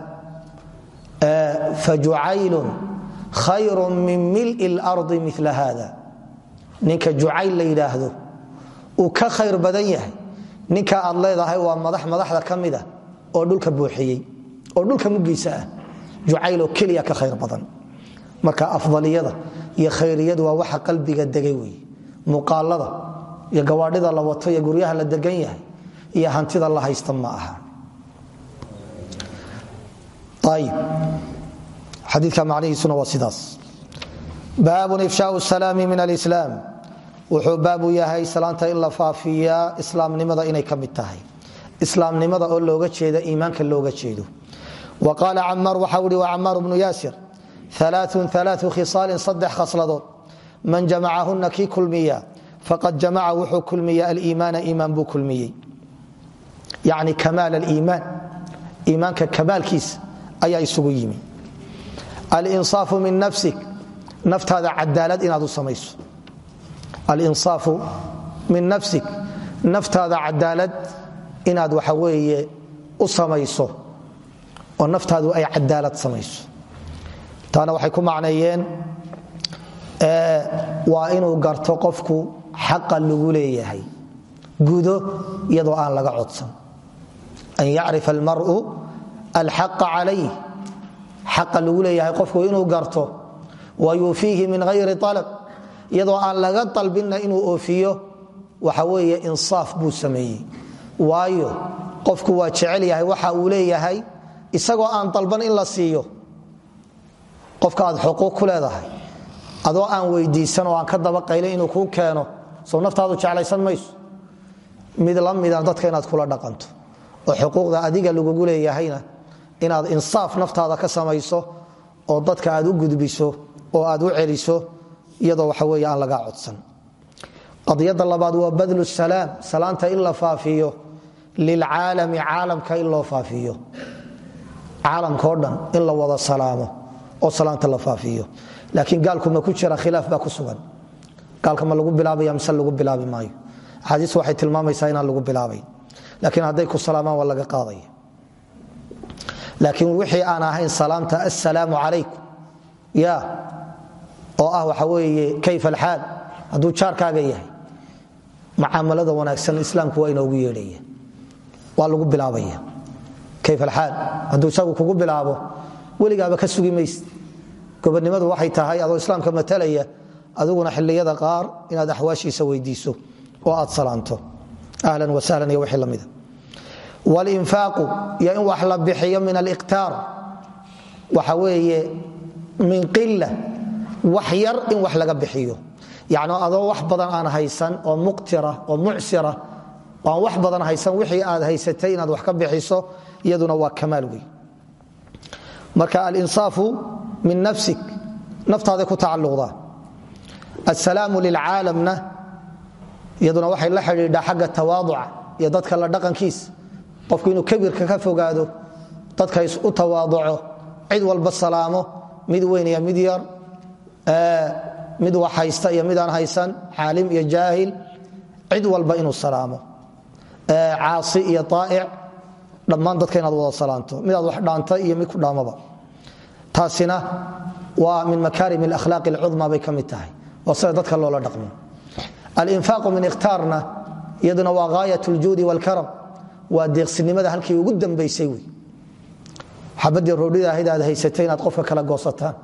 Speaker 2: fajucaylun khayru min mili lardi mila hada ninka jucayl la yidhaahdo uu ka khayr badan yahay. Ninka aad leedahay waa madax madaxda ka mida oo dhulka buuxiyey oo dhulka mugiisa ah. Jucayloo ka khayr badan. Marka afdaliyada iyo khayriyadu waa waxa qalbiga degay wey muuqaalada iyo gawaadhida la wato iyo guryaha la degan yahay iyo hantida la haysta ma aha xadiika macnihiisuna waa sidaas baabun ifshaau salaami min alislaam wuxuu baabu yahay salaanta in la faafiyaa islaamnimada inay ka mid tahay islaamnimada oo looga jeeda iimaanka looga jeedo wa qaala camaar waxa uhi wa camaar bnu yaasir alaaun alaau khisaalin saddex khasladood man jamacahuna kii kulmiya faqad jamaca wuxuu kulmiya aliimaana iimaan buu kulmiyey yani kamaal aliimaan iimaanka kamaalkiisa ayaa isugu yimi. Alinsaafu min nafsik naftaada cadaalad inaad u samayso. Alinsaafu min nafsik naftaada cadaalad inaad waxa weeye u samayso. Oo naftaadu ay cadaalad samayso. Taana waxay ku macneeyeen waa inuu garto qofku xaqa lagu leeyahay. Gudo iyadoo aan laga codsan. An yacrifa almaru alxaqa calayh xaqa lagu leeyahay qofku inuu garto wa yuufiihi min hayri alab iyadoo aan laga dalbinna inuu waxa weeye insaaf buu sameeyey. Waayo qofku waa jecel yahay waxa uu leeyahay isagoo aan dalban in la siiyo. Qofka xuquuq ku leedahay adoo aan weydiisan oo aan ka dabaqaylin inuu kuu keeno soo naftaadu jeclaysan mayso. Mid la mida dadka inaad kula dhaqanto oo xuquuqda adiga lagugu leeyahayna inaad insaaf naftaada ka samayso oo dadka aad u gudbiso oo aad u celiso iyadoo waxa wey aan codsan. Qadiyada labaad waa badlu salaam salaanta in la faafiyo lilcaalami caalamka in loo faafiyo. Caalamkao dhan in la wada salaamo oo salaanta la faafiyo. Laakiin gaalku ma ku jira khilaaf baa ku sugan. Gaalka ma lagu bilaabaya mise lagu bilaabi maayo. Axaadiis waxay tilmaamaysaa inaan lagu bilaabayn. Laakiin hadday ku salaamaan waa laga qaadaya laakiin wixii aan ahayn salaamta assalaamu calaykum. Ya oo ah waxa weeye kayfa alxaal? Hadduu jaarkaaga yahay mucaamalada wanaagsan islaamku waa inoogu yeedhaya. Waa lagu bilaabaya. Kayfa alxaal? Hadduu isagu kugu bilaabo weligaaba ka sugi mayse waxay tahay adoo islaamka matalaya adiguna xilliyada qaar inaad axwaashiisa weydiiso oo aad salaanto. Ahlan wasahlan iyo wixii lamida walinfaaqu iyo in wax la bixiyo min aliqtaar waxa weeye min qila wax yar in wax laga bixiyo yacni adoo wax badan aan haysan oo muqtira oo mucsira aan wax badan haysan wixii aad haysatay inaad wax ka bixiso iyaduna waa alinsaafu min nafsik naftaaday ku tacalluqdaa assalaamu lilcaalamna iyaduna waxay la xidhiidhaa xagga tawaaduca iyo dadka la dhaqankiis qofku inuu kabirka ka fogaado dadka u tawaaduco cid walba salaamo mid weyn iyo mid yar mid wax haysta iyo midaan haysan xaalim iyo jaahil cid walba inuu salaamo. Caasi iyo aa'ic dhammaan dadka inaad wada salaanto midaad wax dhaanta iyo mid ku dhaamaba. Taasina waa min makaarim alakhlaaqi alcudma bay ka mid tahay waa sida dadka loola dhaqmo alinfaaqu min ikhtaarna iyaduna waa gaayat ljuudi walkaram waa deeqsinimada halkii ugu dambaysay wey. Xabadii roodhida ahayd aad haysatay inaad qofka kala goosataan.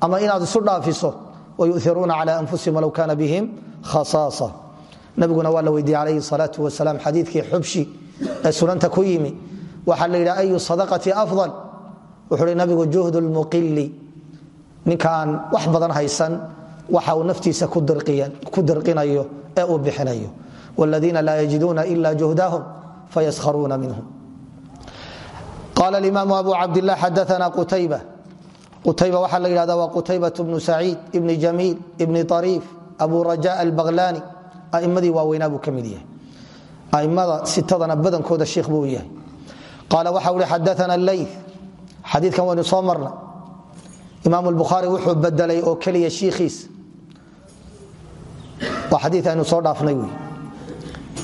Speaker 2: Ama inaad isu dhaafiso wayuiruuna cala anfusihim walow kana bihim khasaasa. Nabiguna waa la weydiiyey calayhi salaau wasalaam xadiidkii xubshi ee sunanta ku yimi. Waxaa la yidhi ayu sadaqati afdal? Wuxuu hi nabigu juhdu lmuqili ninka aan wax badan haysan waxa uu naftiisa ku dirqinayo ee uu bixinayo. Wladiina laa yajiduuna ila juhdahum fayaskharuuna minhum qala imaamu abu cabdilah xadaana qutayba qutayba waxaa la yidhahda waa qutaybat bnu saciid ibni jamiil ibni ariif abu raja albaqlani a'imadii waaweynaa buu ka mid yahay a'immada sitadana badankooda shiikh buu yahay qaala waxa uhi xadaana ley xadiikan waynu soo marna imaam lbukhaari wuxuu bedelay oo keliya shiikhiis waa xadii aynu soo dhaafnay wy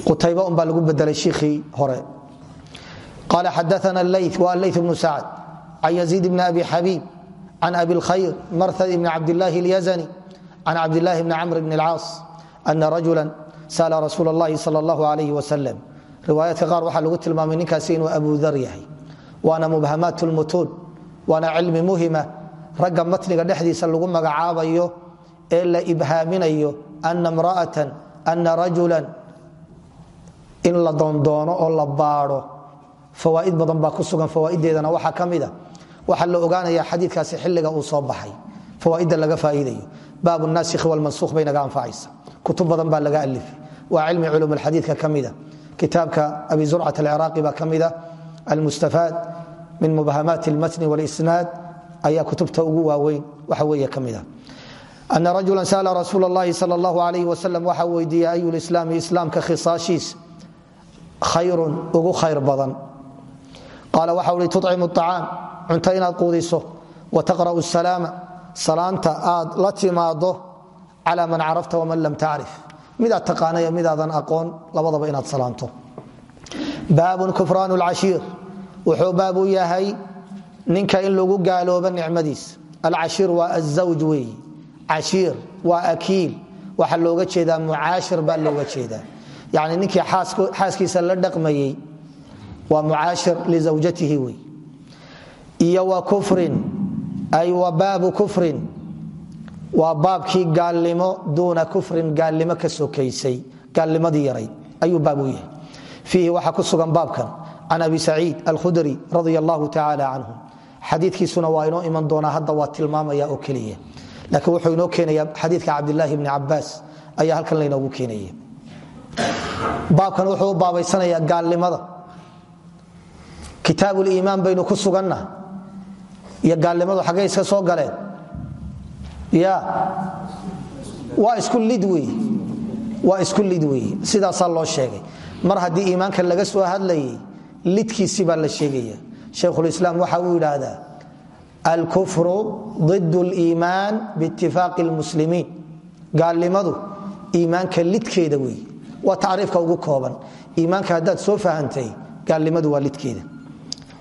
Speaker 2: qutayba un baa lagu bedelay shiikhii hore qaala xadaana ley wa ley bnu sacd can yaziid bni abi xabiib can abi lkhayr marhad ibni cabdillaahi اlyazani can cabdillahi bni camr bni اlcaas ana rajula sala rasuul اllahi sal اllahu alayh wasalam riwaayaadka qaar waxaa lagu tilmaamay ninkaasi inuu abu dar yahay waana mubhamaat lmutuun waana cilmi muhima ragga matniga dhexdiisa lagu magacaabayo ee la ibhaaminayo ana mraatan ana rajulan in la doondoono oo la baado fawaaid badan baa ku sugan fawaaiddeedana waxaa ka mida waxaa la ogaanaya xadiikaasi xiliga uu soo baxay fawaaidda laga faaidayo baab nasikhi walmansukh bay naga anfacaysa kutub badan baa laga alifay waa cilmi culum xadiika ka mida kitaabka abi zurcat alciraaqi baa ka mida almustafaad min mubhamaat اlmatni wاlisnaad ayaa kutubta ugu waaweyn waxa weeye ka mida ana rajula sala rasuul اllahi sal اllahu alayh wasalam waxa weydiiyey ayu lislaami islaamka khisaashiis khayrun ugu khayr badan. Qaala waxa uhi tucimu acaam cunto inaad quudiso wa taqra'u salaama salaanta aad la timaado cala man carafta waman lam tacrif. Midaad taqaanaya midaadan aqoon labadaba inaad salaanto. Baabun kufraan lcashiir wuxuu baab u yahay ninka in lagu gaaloobo nicmadiis. Alcashiir waa azawj weeyi cashiir waa akiil yani ninkii xaaskiisa la dhaqmayey waa mucaashir lizawjatihi wey. Iyo wa kufrin ay wa baabu kufrin. Waa baabkii gaalnimo duuna kufrin gaalnimo ka sokaysay gaalnimadii yarayd ayuu yahay. Fiihi waxaa ku sugan baabkan can abi saciid alkhudri radi allahu tacaala canhu. Xadiikiisuna waa inoo iman doonaa hadda waa tilmaamaya oo keliya. Laakiin wuxuu inoo keenaya xadiika cabdilaahi bni cabaas ayaa halkan laynoogu keenaya baabkan wuxuu u baabaysanayaa gaalnimada kitaabuliimaan baynu ku suganna iyo gaalnimadu xaggay iska soo galeen ya waa isku lid wey waa isku lid weeye sidaasaa loo sheegay mar haddii iimaanka laga soo hadlayay lidkiisi baa la sheegaya shaykhulislaam waxa uu yidhaahdaa alkufru ضid اliimaan biitifaaqi اlmuslimiin gaalnimadu iimaanka lidkeeda wey waa tacriifka ugu kooban. Iimaanka haddaad soo fahantay gaalnimadu waa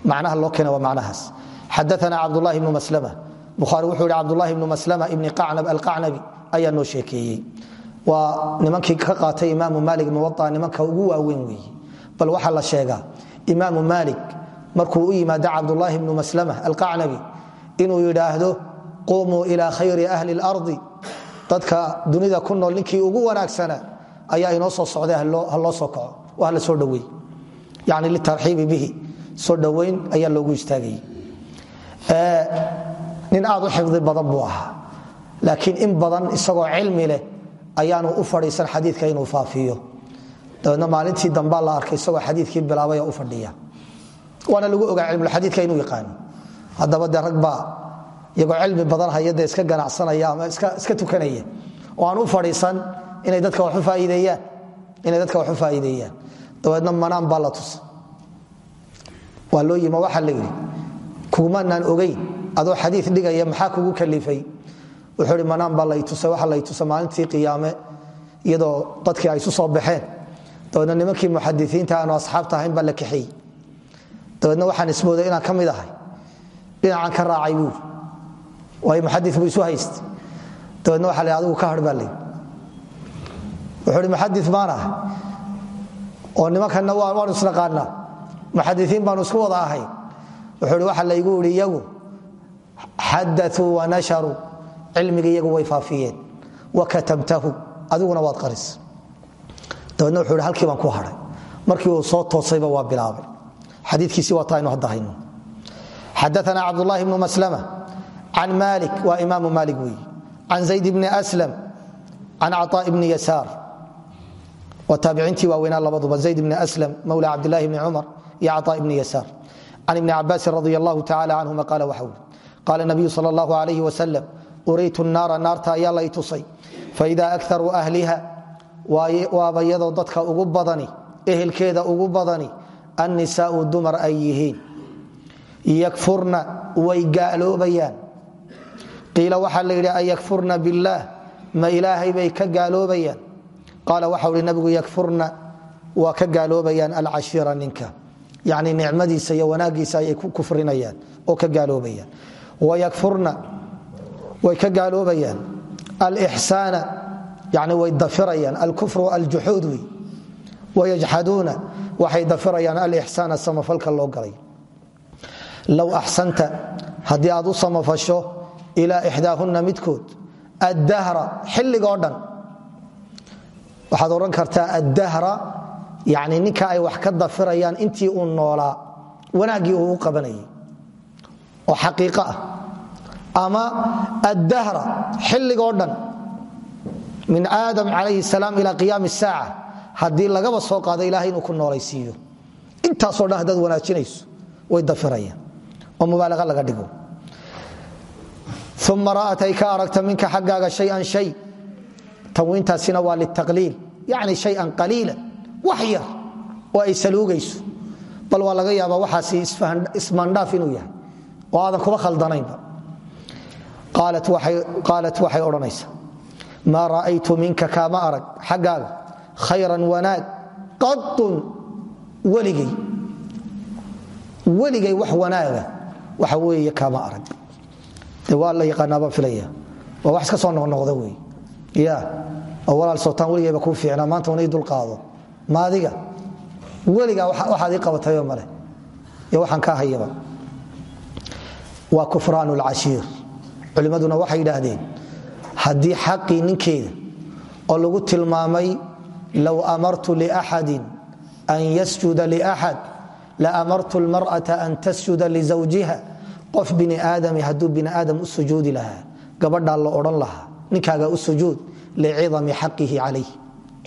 Speaker 2: macnaha loo keena waa macnahaas. Xadaana cabdulahi bnu maslama. Bukhaari wuxuu yihi cabdulahi bnu maslama ibni qacnab alqacnabi ayaa noo sheekeeyey. Waa nimankii ka qaatay imaamu maalik muwaa nimanka ugu waaweyn weeye bal waxaa la sheegaa imaamu maalik markuu u yimaado cabdulaahi bnu maslama alqacnabi inuu yidhaahdo qumuu ila khayri ahli اlardi dadka dunida ku nool ninkii ugu wanaagsana ayaa inoo soo socday haloo soo kaco. Oo hala soo dhoweey yani litarxiibi bihi. Soo dhoweyn ayaa loogu istaagayey. Nin aad u xifdi badan buu ahaa. Laakiin in badan isagoo cilmi leh ayaanu u fadhiisan xadiidka inuu faafiyo. Dabeedna maalintii dambaa la arkay isagoo xadiidkii bilaabay u fadhiya. Waana lagu ogaa cilmulxadiidka inuu yaqaano haddaba dee rag iyagoo cilmi badan hayadee iska ganacsanaya ama iska tukanaya. Oo aan u fadhiisan inay dadka wax u faa'iideeyaan dabeedna manaan baa la tusa waa loo yima waxaa la yidhi kugumanaan ogeyn adoo xadii dhigaya maxaa kugu kalifay wuxuu hi manaan baa waxa laytusa maalintii qiyaame iyadoo dadkii ay soo baxeen. Dabeedna nimankii muxadisiinta aanu asxaabta ahayn baa la kaxeeyey waxaan ismooday inaan ka mid ka raacay buuri waayo muxadi buu isu haysta dabeedna waxa la adigu ka har wuxuu hi muxadi baan ahay oo nimankanna waanu isnaqaanaa muxadisiin baanu isku wada ahay. Wuxuu hi waxa laygu idhi iyagu xadauu wanasharuu cilmiga iyagu way faafiyeen. Wakatabtahu adiguna waad qaris. Dabeedna wuxuu halkii baan ku hadhay markii uu soo toosayba waa bilaabay. Xadiikiisi waa taaynu hadda hayno. Xadaana cabdulahi bnu maslama can malik waa imaamu maalik weeye can zayd bni aslam can caطaa bni waa taabiciintii waaweynaa labaduba zayd bni aslam mawla cabdilahi bni cumar iyo caطaa bni yasaar can ibni cabaasin radi allahu tacala canhuma qaala waxa uri qaala nabiyu sal allahu alayh wasalam uraytu naara naarta ayaa lay tusay faida akaru ahliha waaba yadoo dadka ugu badani ehelkeeda ugu badani annisaau dumar ay yihiin yakfurna way gaaloobayaan. Qiila waxaa la yidhi an yakfurna billaah ma ilaahay bay ka gaaloobayaan qaala waxau hi nabigu yakfurna waa ka gaaloobayaan alcashiira ninka. Yacni nicmadiisa iyo wanaagiisa ayay ku kufrinayaan oo ka gaaloobayaan. Wayakfurna way ka gaaloobayaan. Alixsaana yani way dafirayaan. Alkufru aljuxuud wey. Wayajxaduuna waxay dafirayaan. Alixsaana samafalka loo galay. Low axsanta haddii samafasho ilaa ixdaahunna midkood addahra xilligoo dhan waxaad odhan kartaa addahra yani ninka ay wax ka dafirayaan intii uu noolaa wanaaggii uu u qabanayay oo xaqiiqo ah. Ama addahra xilligoo dhan min aadam calayhi salaam ila qiyaami saaca haddii lagaba soo qaado ilahay inuu ku noolaysiiyo. Intaasoo dhan haddaad wanaajinayso way dafirayaan oo mubaalaqa laga dhigo. Uma ra'at aragta minka xaggaaga shayan shay tanwiintaasina waa litaqliil yacni shayan qaliila wax yar oo bal waa laga yaabaa waxaasi ismandhaaf inuu yahay. Oo aadan kuba khaldanaynba. Qaalat waxay odhanaysa maa ra'aytu minka kaama arag? Xaggaaga khayran wanaag qaun weligay. Weligay wax wanaaga waxa weeye kaama arag. Waa la yaqaanaabaan filaya waa wax iska soo noqnoqda wey ya oo walaal sootaan weligayba kuu fiicnaa maanta una ii dulqaado maadiga weligaa waxaad ii qabatayoo male iyo waxaan kaa hayaba waa kufraan lcashiir culimmaduna waxay yidhaahdeen haddii xaqii ninkeeda oo lagu tilmaamay low amartu liaxadin an yasjuda liaxad la amartu lmar'ata an tasjuda lizawjiha qof bini aadami hadduu bini aadam u sujuudi lahaa gabadhaa la odhan lahaa ninkaaga u sujuud licidami xaqihi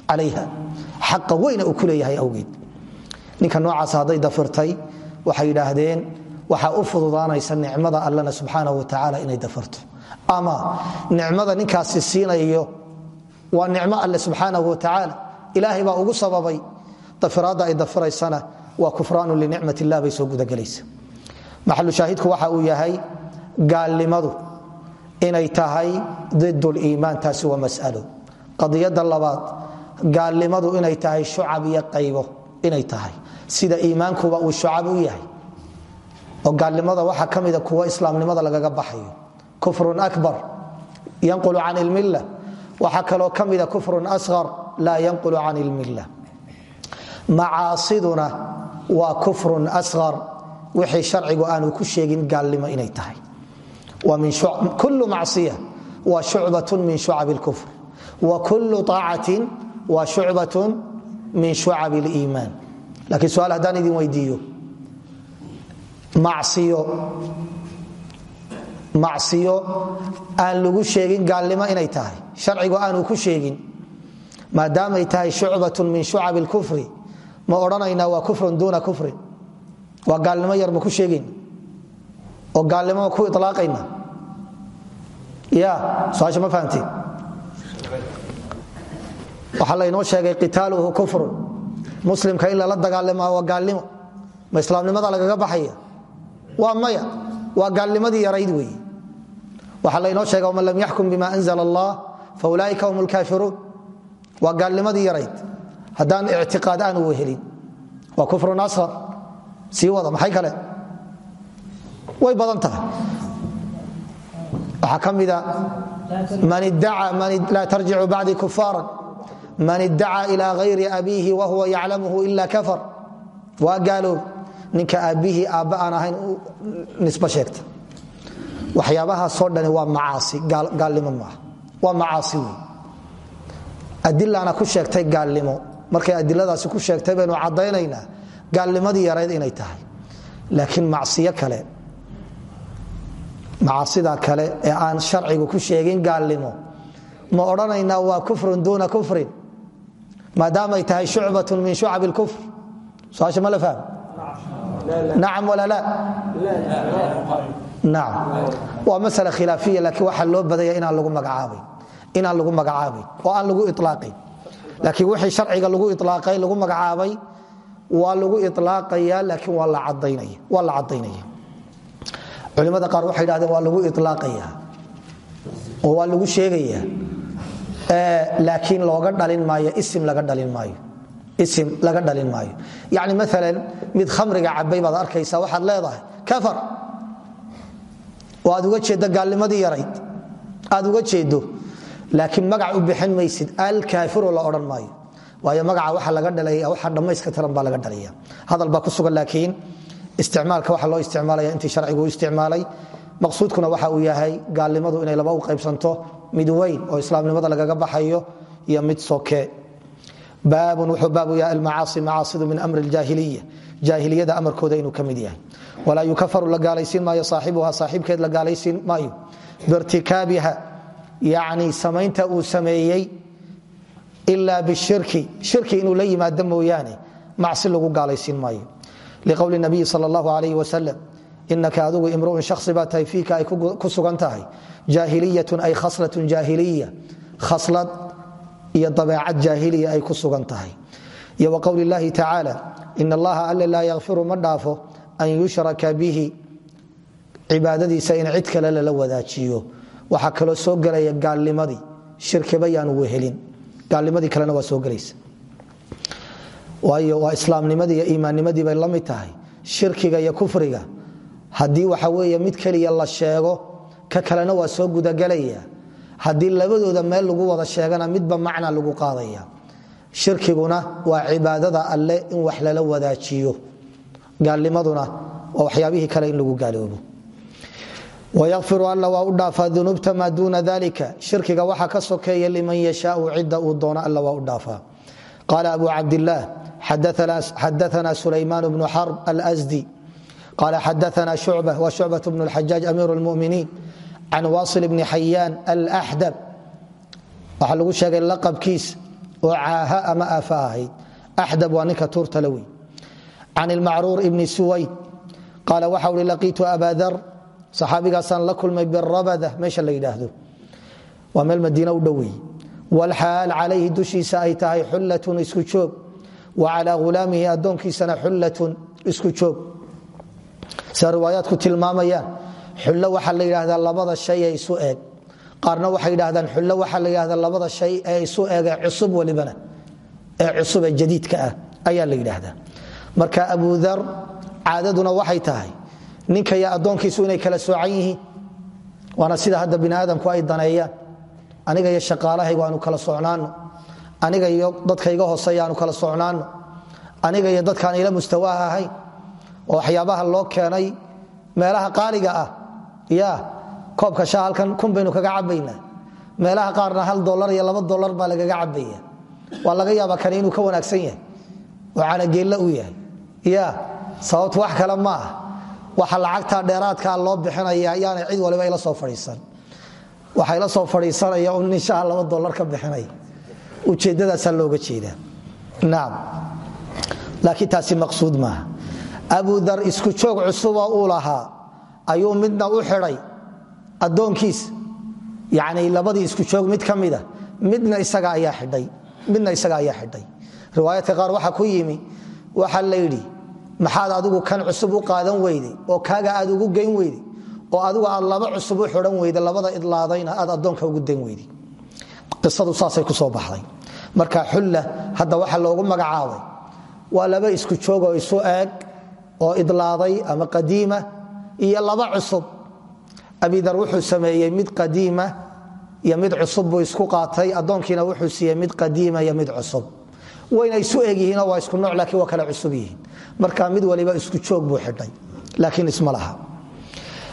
Speaker 2: calayha. Xaqa weyna uu ku leeyahay awgeed. Ninka noocaas hadday dafirtay waxay yidhaahdeen waxaa u fududaanaysa nicmada allana subxaana watacaala inay dafirto ama nicmada ninkaasi siinayo waa nicmo alle subxaanahu watacaala ilaahay baa ugu sababay. Dafiraadda ay dafiraysana waa kufraanu linicmat illah bay soo gudagelaysa. Maxalu shaahidku waxa uu yahay gaalnimadu inay tahay diduliimaan taasi waa masalo. Qadiyada labaad gaalnimadu inay tahay shucab iyo qaybo inay tahay. Sida iimaankuba uu shucab u yahay oo gaalnimada waxaa ka kuwa islaamnimada lagaga baxayo. Kufrun akbar yanqulu can ilmilla waxaa kaloo ka mida kufrun asqar laa yanqulu can ilmilla macaasiduna waa kufrun asqar wixii sharcigu aanu ku sheegin gaalnimo inay tahay kulu macsiya waa shucbatun min shucab اlkufr wa kulu طaacatin waa shucbatun min shucab اliimaan lakiin su-aal haddaan idin weydiiyo macsiyo aan lagu sheegin gaalnimo inay tahay sharcigu aanu ku sheegin maadaamay tahay shucbatun min shucab اlkufri ma odhanaynaa waa kufrun duuna kufrin waa gaalnimo yar ma ku sheegayna oo gaalnimo ku ilaaqayna ya su'aasha ma fahamteen waxaa laynoo sheegay qitaaluhu kufrun muslimka in lala dagaalamaa waa gaalnimo. Ma islaamnimada lagaga baxaya? Waa maya. Waa gaalnimadii yarayd weeye. Waxaa laynoo sheega man lam yaxkum bima anzla allah faulaaika hum lkaafiruun waa gaalnimadii yarayd. Haddaan ictiqaad aan u helin waa kufrun asar sii wada maxay kale way badan tahay. Waxaa ka mida laa tarjicu bacdi kufaara man iddaca ilaa hayri abiihi wahuwa yaclamuhu ila kafar. Waa gaaloob ninka aabbihii aabba aan ahayn nisba sheegta. Waxyaabahaasoo dhani waa macaasi gaalnimo maaha waa macaasi wey ku sheegtay gaalnimo. Markay adiladaasi ku sheegtay baynu caddaynaynaa gaalnimadii yarayd inay tahay. Laakiin macsiyo kale macaasida kale ee aan sharcigu ku sheegin gaalnimo. Ma odhanaynaa waa kufrun duuna kufrin? Maadaamay tahay shucbatun min shucab اlkufr su'aasha ma la fahmo nacam wala la? Nacam. Waa masala khilaafiya laakiin waxaa loo badaya inaan lagu magacaabayn inaan lagu magacaabayn oo aan lagu ilaaqayn laakiin wixii sharciga lagu ilaaqay lagu magacaabay waa lagu ilaaqaya laakiin waa la cadaynaya culimada qaar waxay dhahdeen waa lagu ilaaqaya oo waa lagu sheegaya. Laakiin looga dhalin maayo isim laga dhalin maayo. Isim laga dhalin maayo. Yani maalan mid khamriga cabay baad arkaysa waxaad leedahay kafar. Oo uga jeeddo gaalnimadii yarayd aad uga jeeddo. Laakiin magac u bixin maysid alkaafiru la odhan maayo. Waayo magaca waxa laga dhalaya waxa dhammayska tiran baa laga dhalaya. Hadal ku sugan laakiin isticmaalka waxa loo isticmaalaya intii sharcigu isticmaalay. Maqsuudkuna waxa uu yahay gaalnimadu inay laba u qaybsanto mid weyn oo islaamnimada lagaga baxayo iyo mid soke. Baabun wuxuu baabu yahay almacaasi macaasidu min amri ljaahiliya jaahiliyada amarkooda inuu ka mid yahay. Walaa yukafaru la gaalaysiin maayo saaxibuha saaxiibkeed la gaalaysiin maayo. Biirtikaabiha yacni samaynta uu sameeyey ila bishirki shirki. Inuu la yimaado mooyaane macsi lagu gaalaysiin maayo liqowli nabiyi sal allahu alayh wasalam inaka adugu imruun shaksi baa tahay fiika ay ku sugan tahay jaahiliyatun ay khaslatun jaahiliya khaslad iyo dabeecad jaahiliya ay ku sugan tahay iyo wa qowli llahi tacaala in allaha alle laa yakfiru ma dhaafo an yushraka bihi cibaadadiisa in cid kale lala wadaajiyo waxaa kaloo soo gelaya gaalnimadii shirkiba yaanu wehelin gaalnimadii kalena waa soo gelaysa waayo waa islaamnimadii iyo iimaannimadii bay la mid tahay shirkiga iyo kufriga. Haddii waxa weeye mid keliya la sheego ka kalena waa soo gudagelaya haddii labadooda meel lagu wada sheegana midba macna lagu qaadaya. Shirkiguna waa cibaadada alle in wax lala wadaajiyo. Gaalnimaduna waa waxyaabihii kale in lagu gaaloobo. Wayakfiru alla waa u dhaafaa dunuubta maa duuna dalika shirkiga waxa ka sokeeya liman yashaau cidda uu doono alla waa u dhaafaa qaala abu cabdilaah xadaana sulaymaan bnu xarb alsdi qaala xadaana shucba wa shucbat bnu lxajaaj amiir lmuminiin can wasil bni xayaan alaxdab waxaa lagu sheegay laqabkiis oo caaha ama aafa ahayd. axdab waa ninka tuurtala wey can ilmacruur ibni suwayd qaala waxa uhi laqiitu aba dar saxaabigaasaan la kulmay birabada meesha la yidhaahdo. waa meel madiina u dhowey walxaal calayhi dushiisa ay tahay xullatun isku joog wa calaa hulaamihi addoonkiisana xullatun isku joog. Sia riwaayaadku tilmaamayaan xullo waxaa la yidhaahdaa labada shay ee isu eeg. Qaarna waxay yidhahdaan xullo waxaa la yidhahdaa labada shay ee isu eeg ee cusub welibana ee cusub ee jadiidka ah ayaa la yidhaahdaa marka abudar caadaduna waxay tahay ninka iyo addoonkiisu inay kala soocan yihiin aniga iyo shaqaalahaygu aanu kala socnaano aniga iyo dadka iga hooseeya aanu kala socnaano aniga iyo dadkaan ila mustawaaha ahayn oo waxyaabaha loo keenay meelaha qaaliga ah. Ya koobka sha halkan kun baynu kaga cabaynaa meelaha qaarna hal dolar iyo laba dolar baa lagaga cabaya waa laga yaaba kani inuu ka wanaagsan yahay. Oo canageella u yahay. Ya sababtu wax kale ma ah waxa lacagta dheeraadkaa loo bixinaya yaana cid waliba ila soo fadhiisan. Waxa ila soo fadhiisanaya un inshaha laba dolar ka bixinaya ujeeddadaasaa looga jeedaa. Naam. Laakiin taasi maqsuud maaha. Abu dar isku joog cusuba uu lahaa ayuu midna u xidhay addoonkiisa yacni labadii isku joog mid ka mida midna isaga ayaa xidhay midna isaga ayaa xidhay. Riwaayaadka qaar waxaa ku yimi waxaa la yidhi maxaad adigu kan cusub u qaadan weyday oo kaaga aad ugu geyn weyday oo adigu aad laba cusub u xidhan weyday labada idlaadayna aad addoonka ugu dayn weyday. Qisadu saasay ku soo baxday marka xulla hadda waxa loogu magacaabay waa laba isku joog oo isu eeg oo idlaaday ama qadiima iyo laba cusub. Abidar wuxuu sameeyey mid qadiima iyo mid cusub buu isku qaatay. Addoonkiina wuxuu siiyey mid qadiima iyo mid cusub. Wayna isu egyihiinoo waa isku nooc laakiin waa kala cusub yihiin. Marka mid waliba isku joog buu xidhay laakiin isma laha.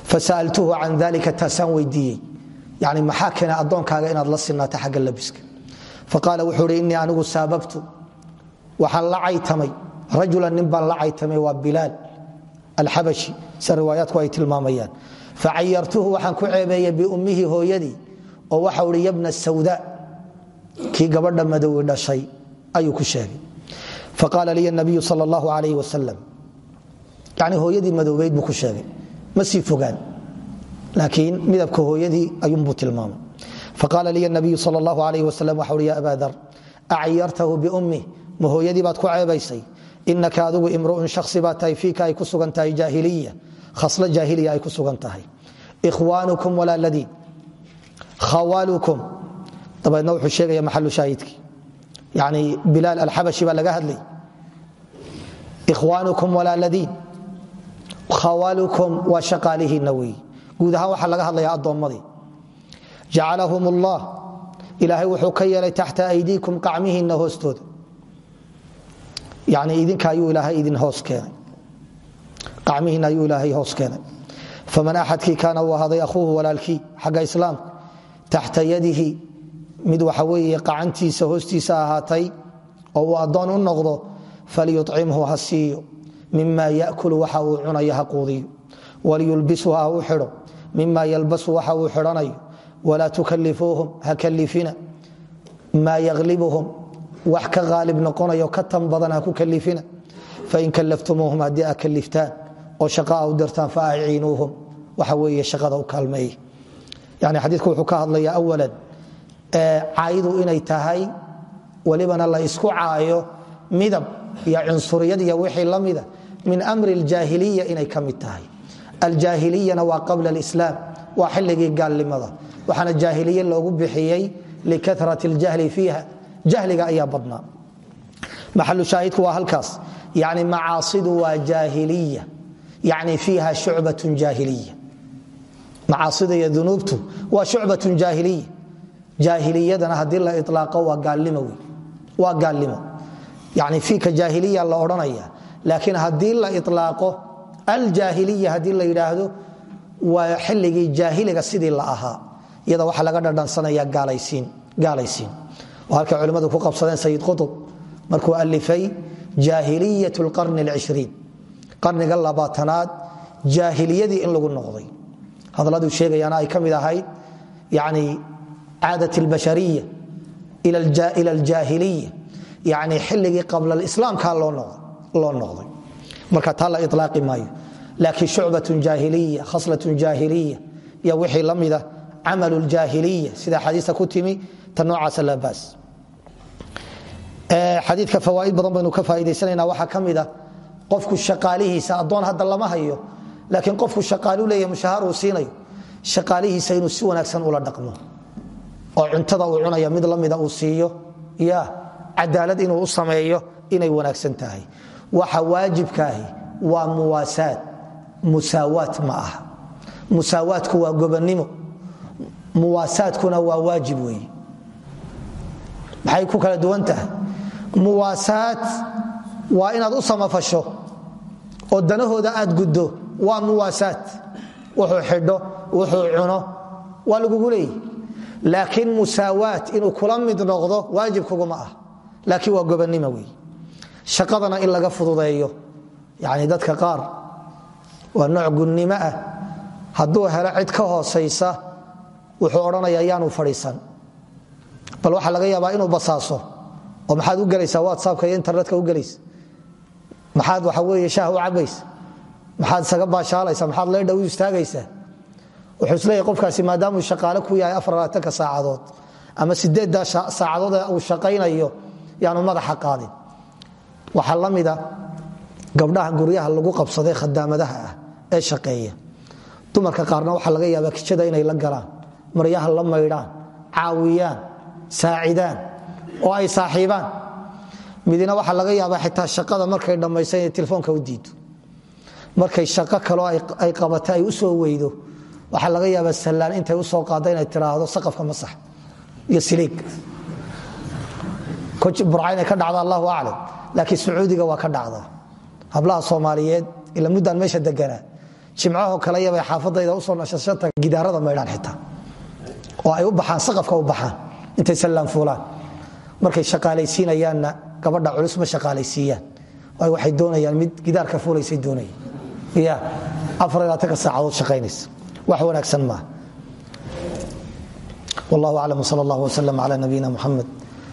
Speaker 2: Fasa'altuhu can dalika taasaan weydiiyey. Yani maxaa inaad la sinaato xagga labiska faqaala wuxuu hi innii anigu saababtu waxaan la caytamay rajulan nin baan la caytamay waa bilaal alxabashi. Sida riwaayaadku ay tilmaamayaan. Facayartuhu waxaan ku ceebeeyey biummihi hooyadii oo waxau hi yabna sawda kii gabadha madowi dhashay ayuu ku sheegay. Faqaala liya nabiyu sal allahu alayh wasalam yani hooyadii madoobeyd buu ku sheegay ma sii fogaan laakiin midabka hooyadii ayuunbuu tilmaamay faqaala liya nabiyu sal allahu alayh wasalam waxau hi ya abaa dar acyartahu biummih ma hooyadii baad ku ceebaysay? Inaka adigu imru'un shaksi baa tahay fiika ay ku sugan tahay jaahiliya khaslo jaahiliya ay ku sugan tahay. Ikhwaanukum walaaladiin khawaalukum. Dabeedna wuxuu sheegaya maxalu shaahidkii. Yani bilaal alxabashi baa laga hadlay. Ikhwaanukum walaaladiin khawaalukum waa shaqaalihiinna weeye guud ahaan waxaa laga hadlayaa addoommadii jacalahum ullah ilaahay wuxuu ka yeelay taxta aydiikum qacmihiinna hoostooda yani idinka ayuu ilaahay idin hoos keenay qacmihiinna ayuu ilaahay hoos keenay faman axadkii kaana uu ahaaday akhuuhu walaalkii xagga islaamka taxta yadihi mid waxa weeye qacantiisa hoostiisa ahaatay oo uu addoon u noqdo falyucimhu ha yakulu waxa uu cunayo ha quudiyo waliyulbisu ha u xidho mima yalbasu waxa uu walaa tukalifuuhum ha kalifina maa yaklibuhum wax ka qaalib noqonayo ka tan badan ha ku kalifina fain kalaftumuuhum haddii a kaliftaan oo shaqa a u dirtaan faaciinuuhum waxa weeye shaqada u kaalmeeye yani xadiidku wuxuu ka hadlayaa awalan caydu inay tahay welibana la isku caayo midab iyo cunsuriyad iyo wixii la mida min amri aljaahiliya inay ka mid tahay aljaahiliyana waa qabla alislaam waa xilligii gaalnimada waxaana jaahiliye loogu bixiyey likarat اljahli fiiha. Jahliga ayaa badnaa. Maxalu shaahidku waa halkaas. Yani macaasidu waa jaahiliya. Yani fiiha shucbat jaahiliya. Macaasida iyo dunuubtu waa shucbat jaahiliya. Jaahiliyadana haddii la ilaaqo waa gaalnimo wey waa gaalnimo. Yani fiika jaahiliya la odhanaya laakiin haddii la ilaaqo aljaahiliya haddii la yidhaahdo iyada waxaa laga dhadhansanaya gaalaysiin oo halkay culimmadu ku qabsadeen sayid qutub markuu alifay jaahiliyat lqarni alcishriin. Qarniga labaatanaad jaahiliyadii in lagu noqday. Hadalladuu sheegayaana ay ka mid ahayd yani caadat albashariya ila aljaahiliya yani xilligii qabla alislaamkaa loo noqday. Marka taa la ilaaqi maayo. Laakiin shucbatun jaahiliya khaslatun jaahiliya iyo wixii la mida camalu ljaahiliya sida xadiista ku timi ta noocaasa laa baas xadiidka fawaaid badan baynu ka faa'idaysanayna waxaa ka qofku shaqaalihiisa addoon hadda lama hayo laakiin qofku shaqaalu leeya mushahaar uu siinayo shaqaalihiisa inuu si wanaagsan ula dhaqmo oo cuntada uu cunaya mid lamida uu siiyo ya cadaalad inuu u sameeyo inay wanaagsan tahay waxa waajibkaahi waa muwaasaad musaawaat ma aha musaawaadku waa gobonnimo muwaasaadkuna waa waajib weeye maxay ku kala duwan tahay muwaasaad waa inaad u samafasho oo danahooda aad guddo. Waa muwaasaad. Wuxuu xidho wuxuu cuno waa lagugu leeyahy laakiin musaawaat inuu kula mid noqdo waajib kuguma ah. Laakiin waa gobonnimo wey shaqadana in laga fududeeyo. Yani dadka qaar waa nooc gunnimo ah. Hadduu helo cid ka hoosaysa wuxuu odhanaya yaanu fadhiisan. Bal waxaa laga yaabaa inuu basaaso oo maxaad u gelaysaa whatsappka iyo internetka u gelaysa. Maxaad waxa weeye shaah u cabaysa maxaad isaga baashaalaysa maxaad leedha u istaagaysaa wuxuu isleeyahy qofkaasi maadaamuu shaqaale ku yahay afarlaatanka saacadood ama sideedda saacadood uu shaqaynayo yaanu madaxa qaadin. Waxaa la gabdhaha guryaha lagu qabsaday khadaamadaha ah ee shaqeeya. Dumarka qaarna waxaa laga yaabaa kijada inay la galaan maryaha la maydhaan caawiyaan saacidaan oo ay saaxiibaan. Midina waxaa laga yaabaa xitaa shaqada markay dhammaysa inay telefoonka u diido markay shaqo kaloo ay qabato ay u soo weydo waxaa laga yaabaa sallaan intay u soo qaada inay tiraahdo saqafka masax iyo siliig burcaynay ka dhacda allahu aclam. Laakiin sacuudiga waa ka dhacdaa hablaha soomaaliyeed ila muddaan meesha deganaa jimcahoo kale yabay xaafadayda u soo nashashata gidaarada maydhaan xitaa oo ay u baxaan saqafka u baxaan intay sallaan fuulaan markay shaqaalaysiinayaanna gabadha culus ma shaqaalaysiiyaan waayo waxay doonayaan mid gidaarka fuulaysay doonayaan ya afar ilaa tanka saacadood shaqaynaysa. Wax wanaagsan maaha wallahu aclam wsal allah wslam cala nabiyina muxamed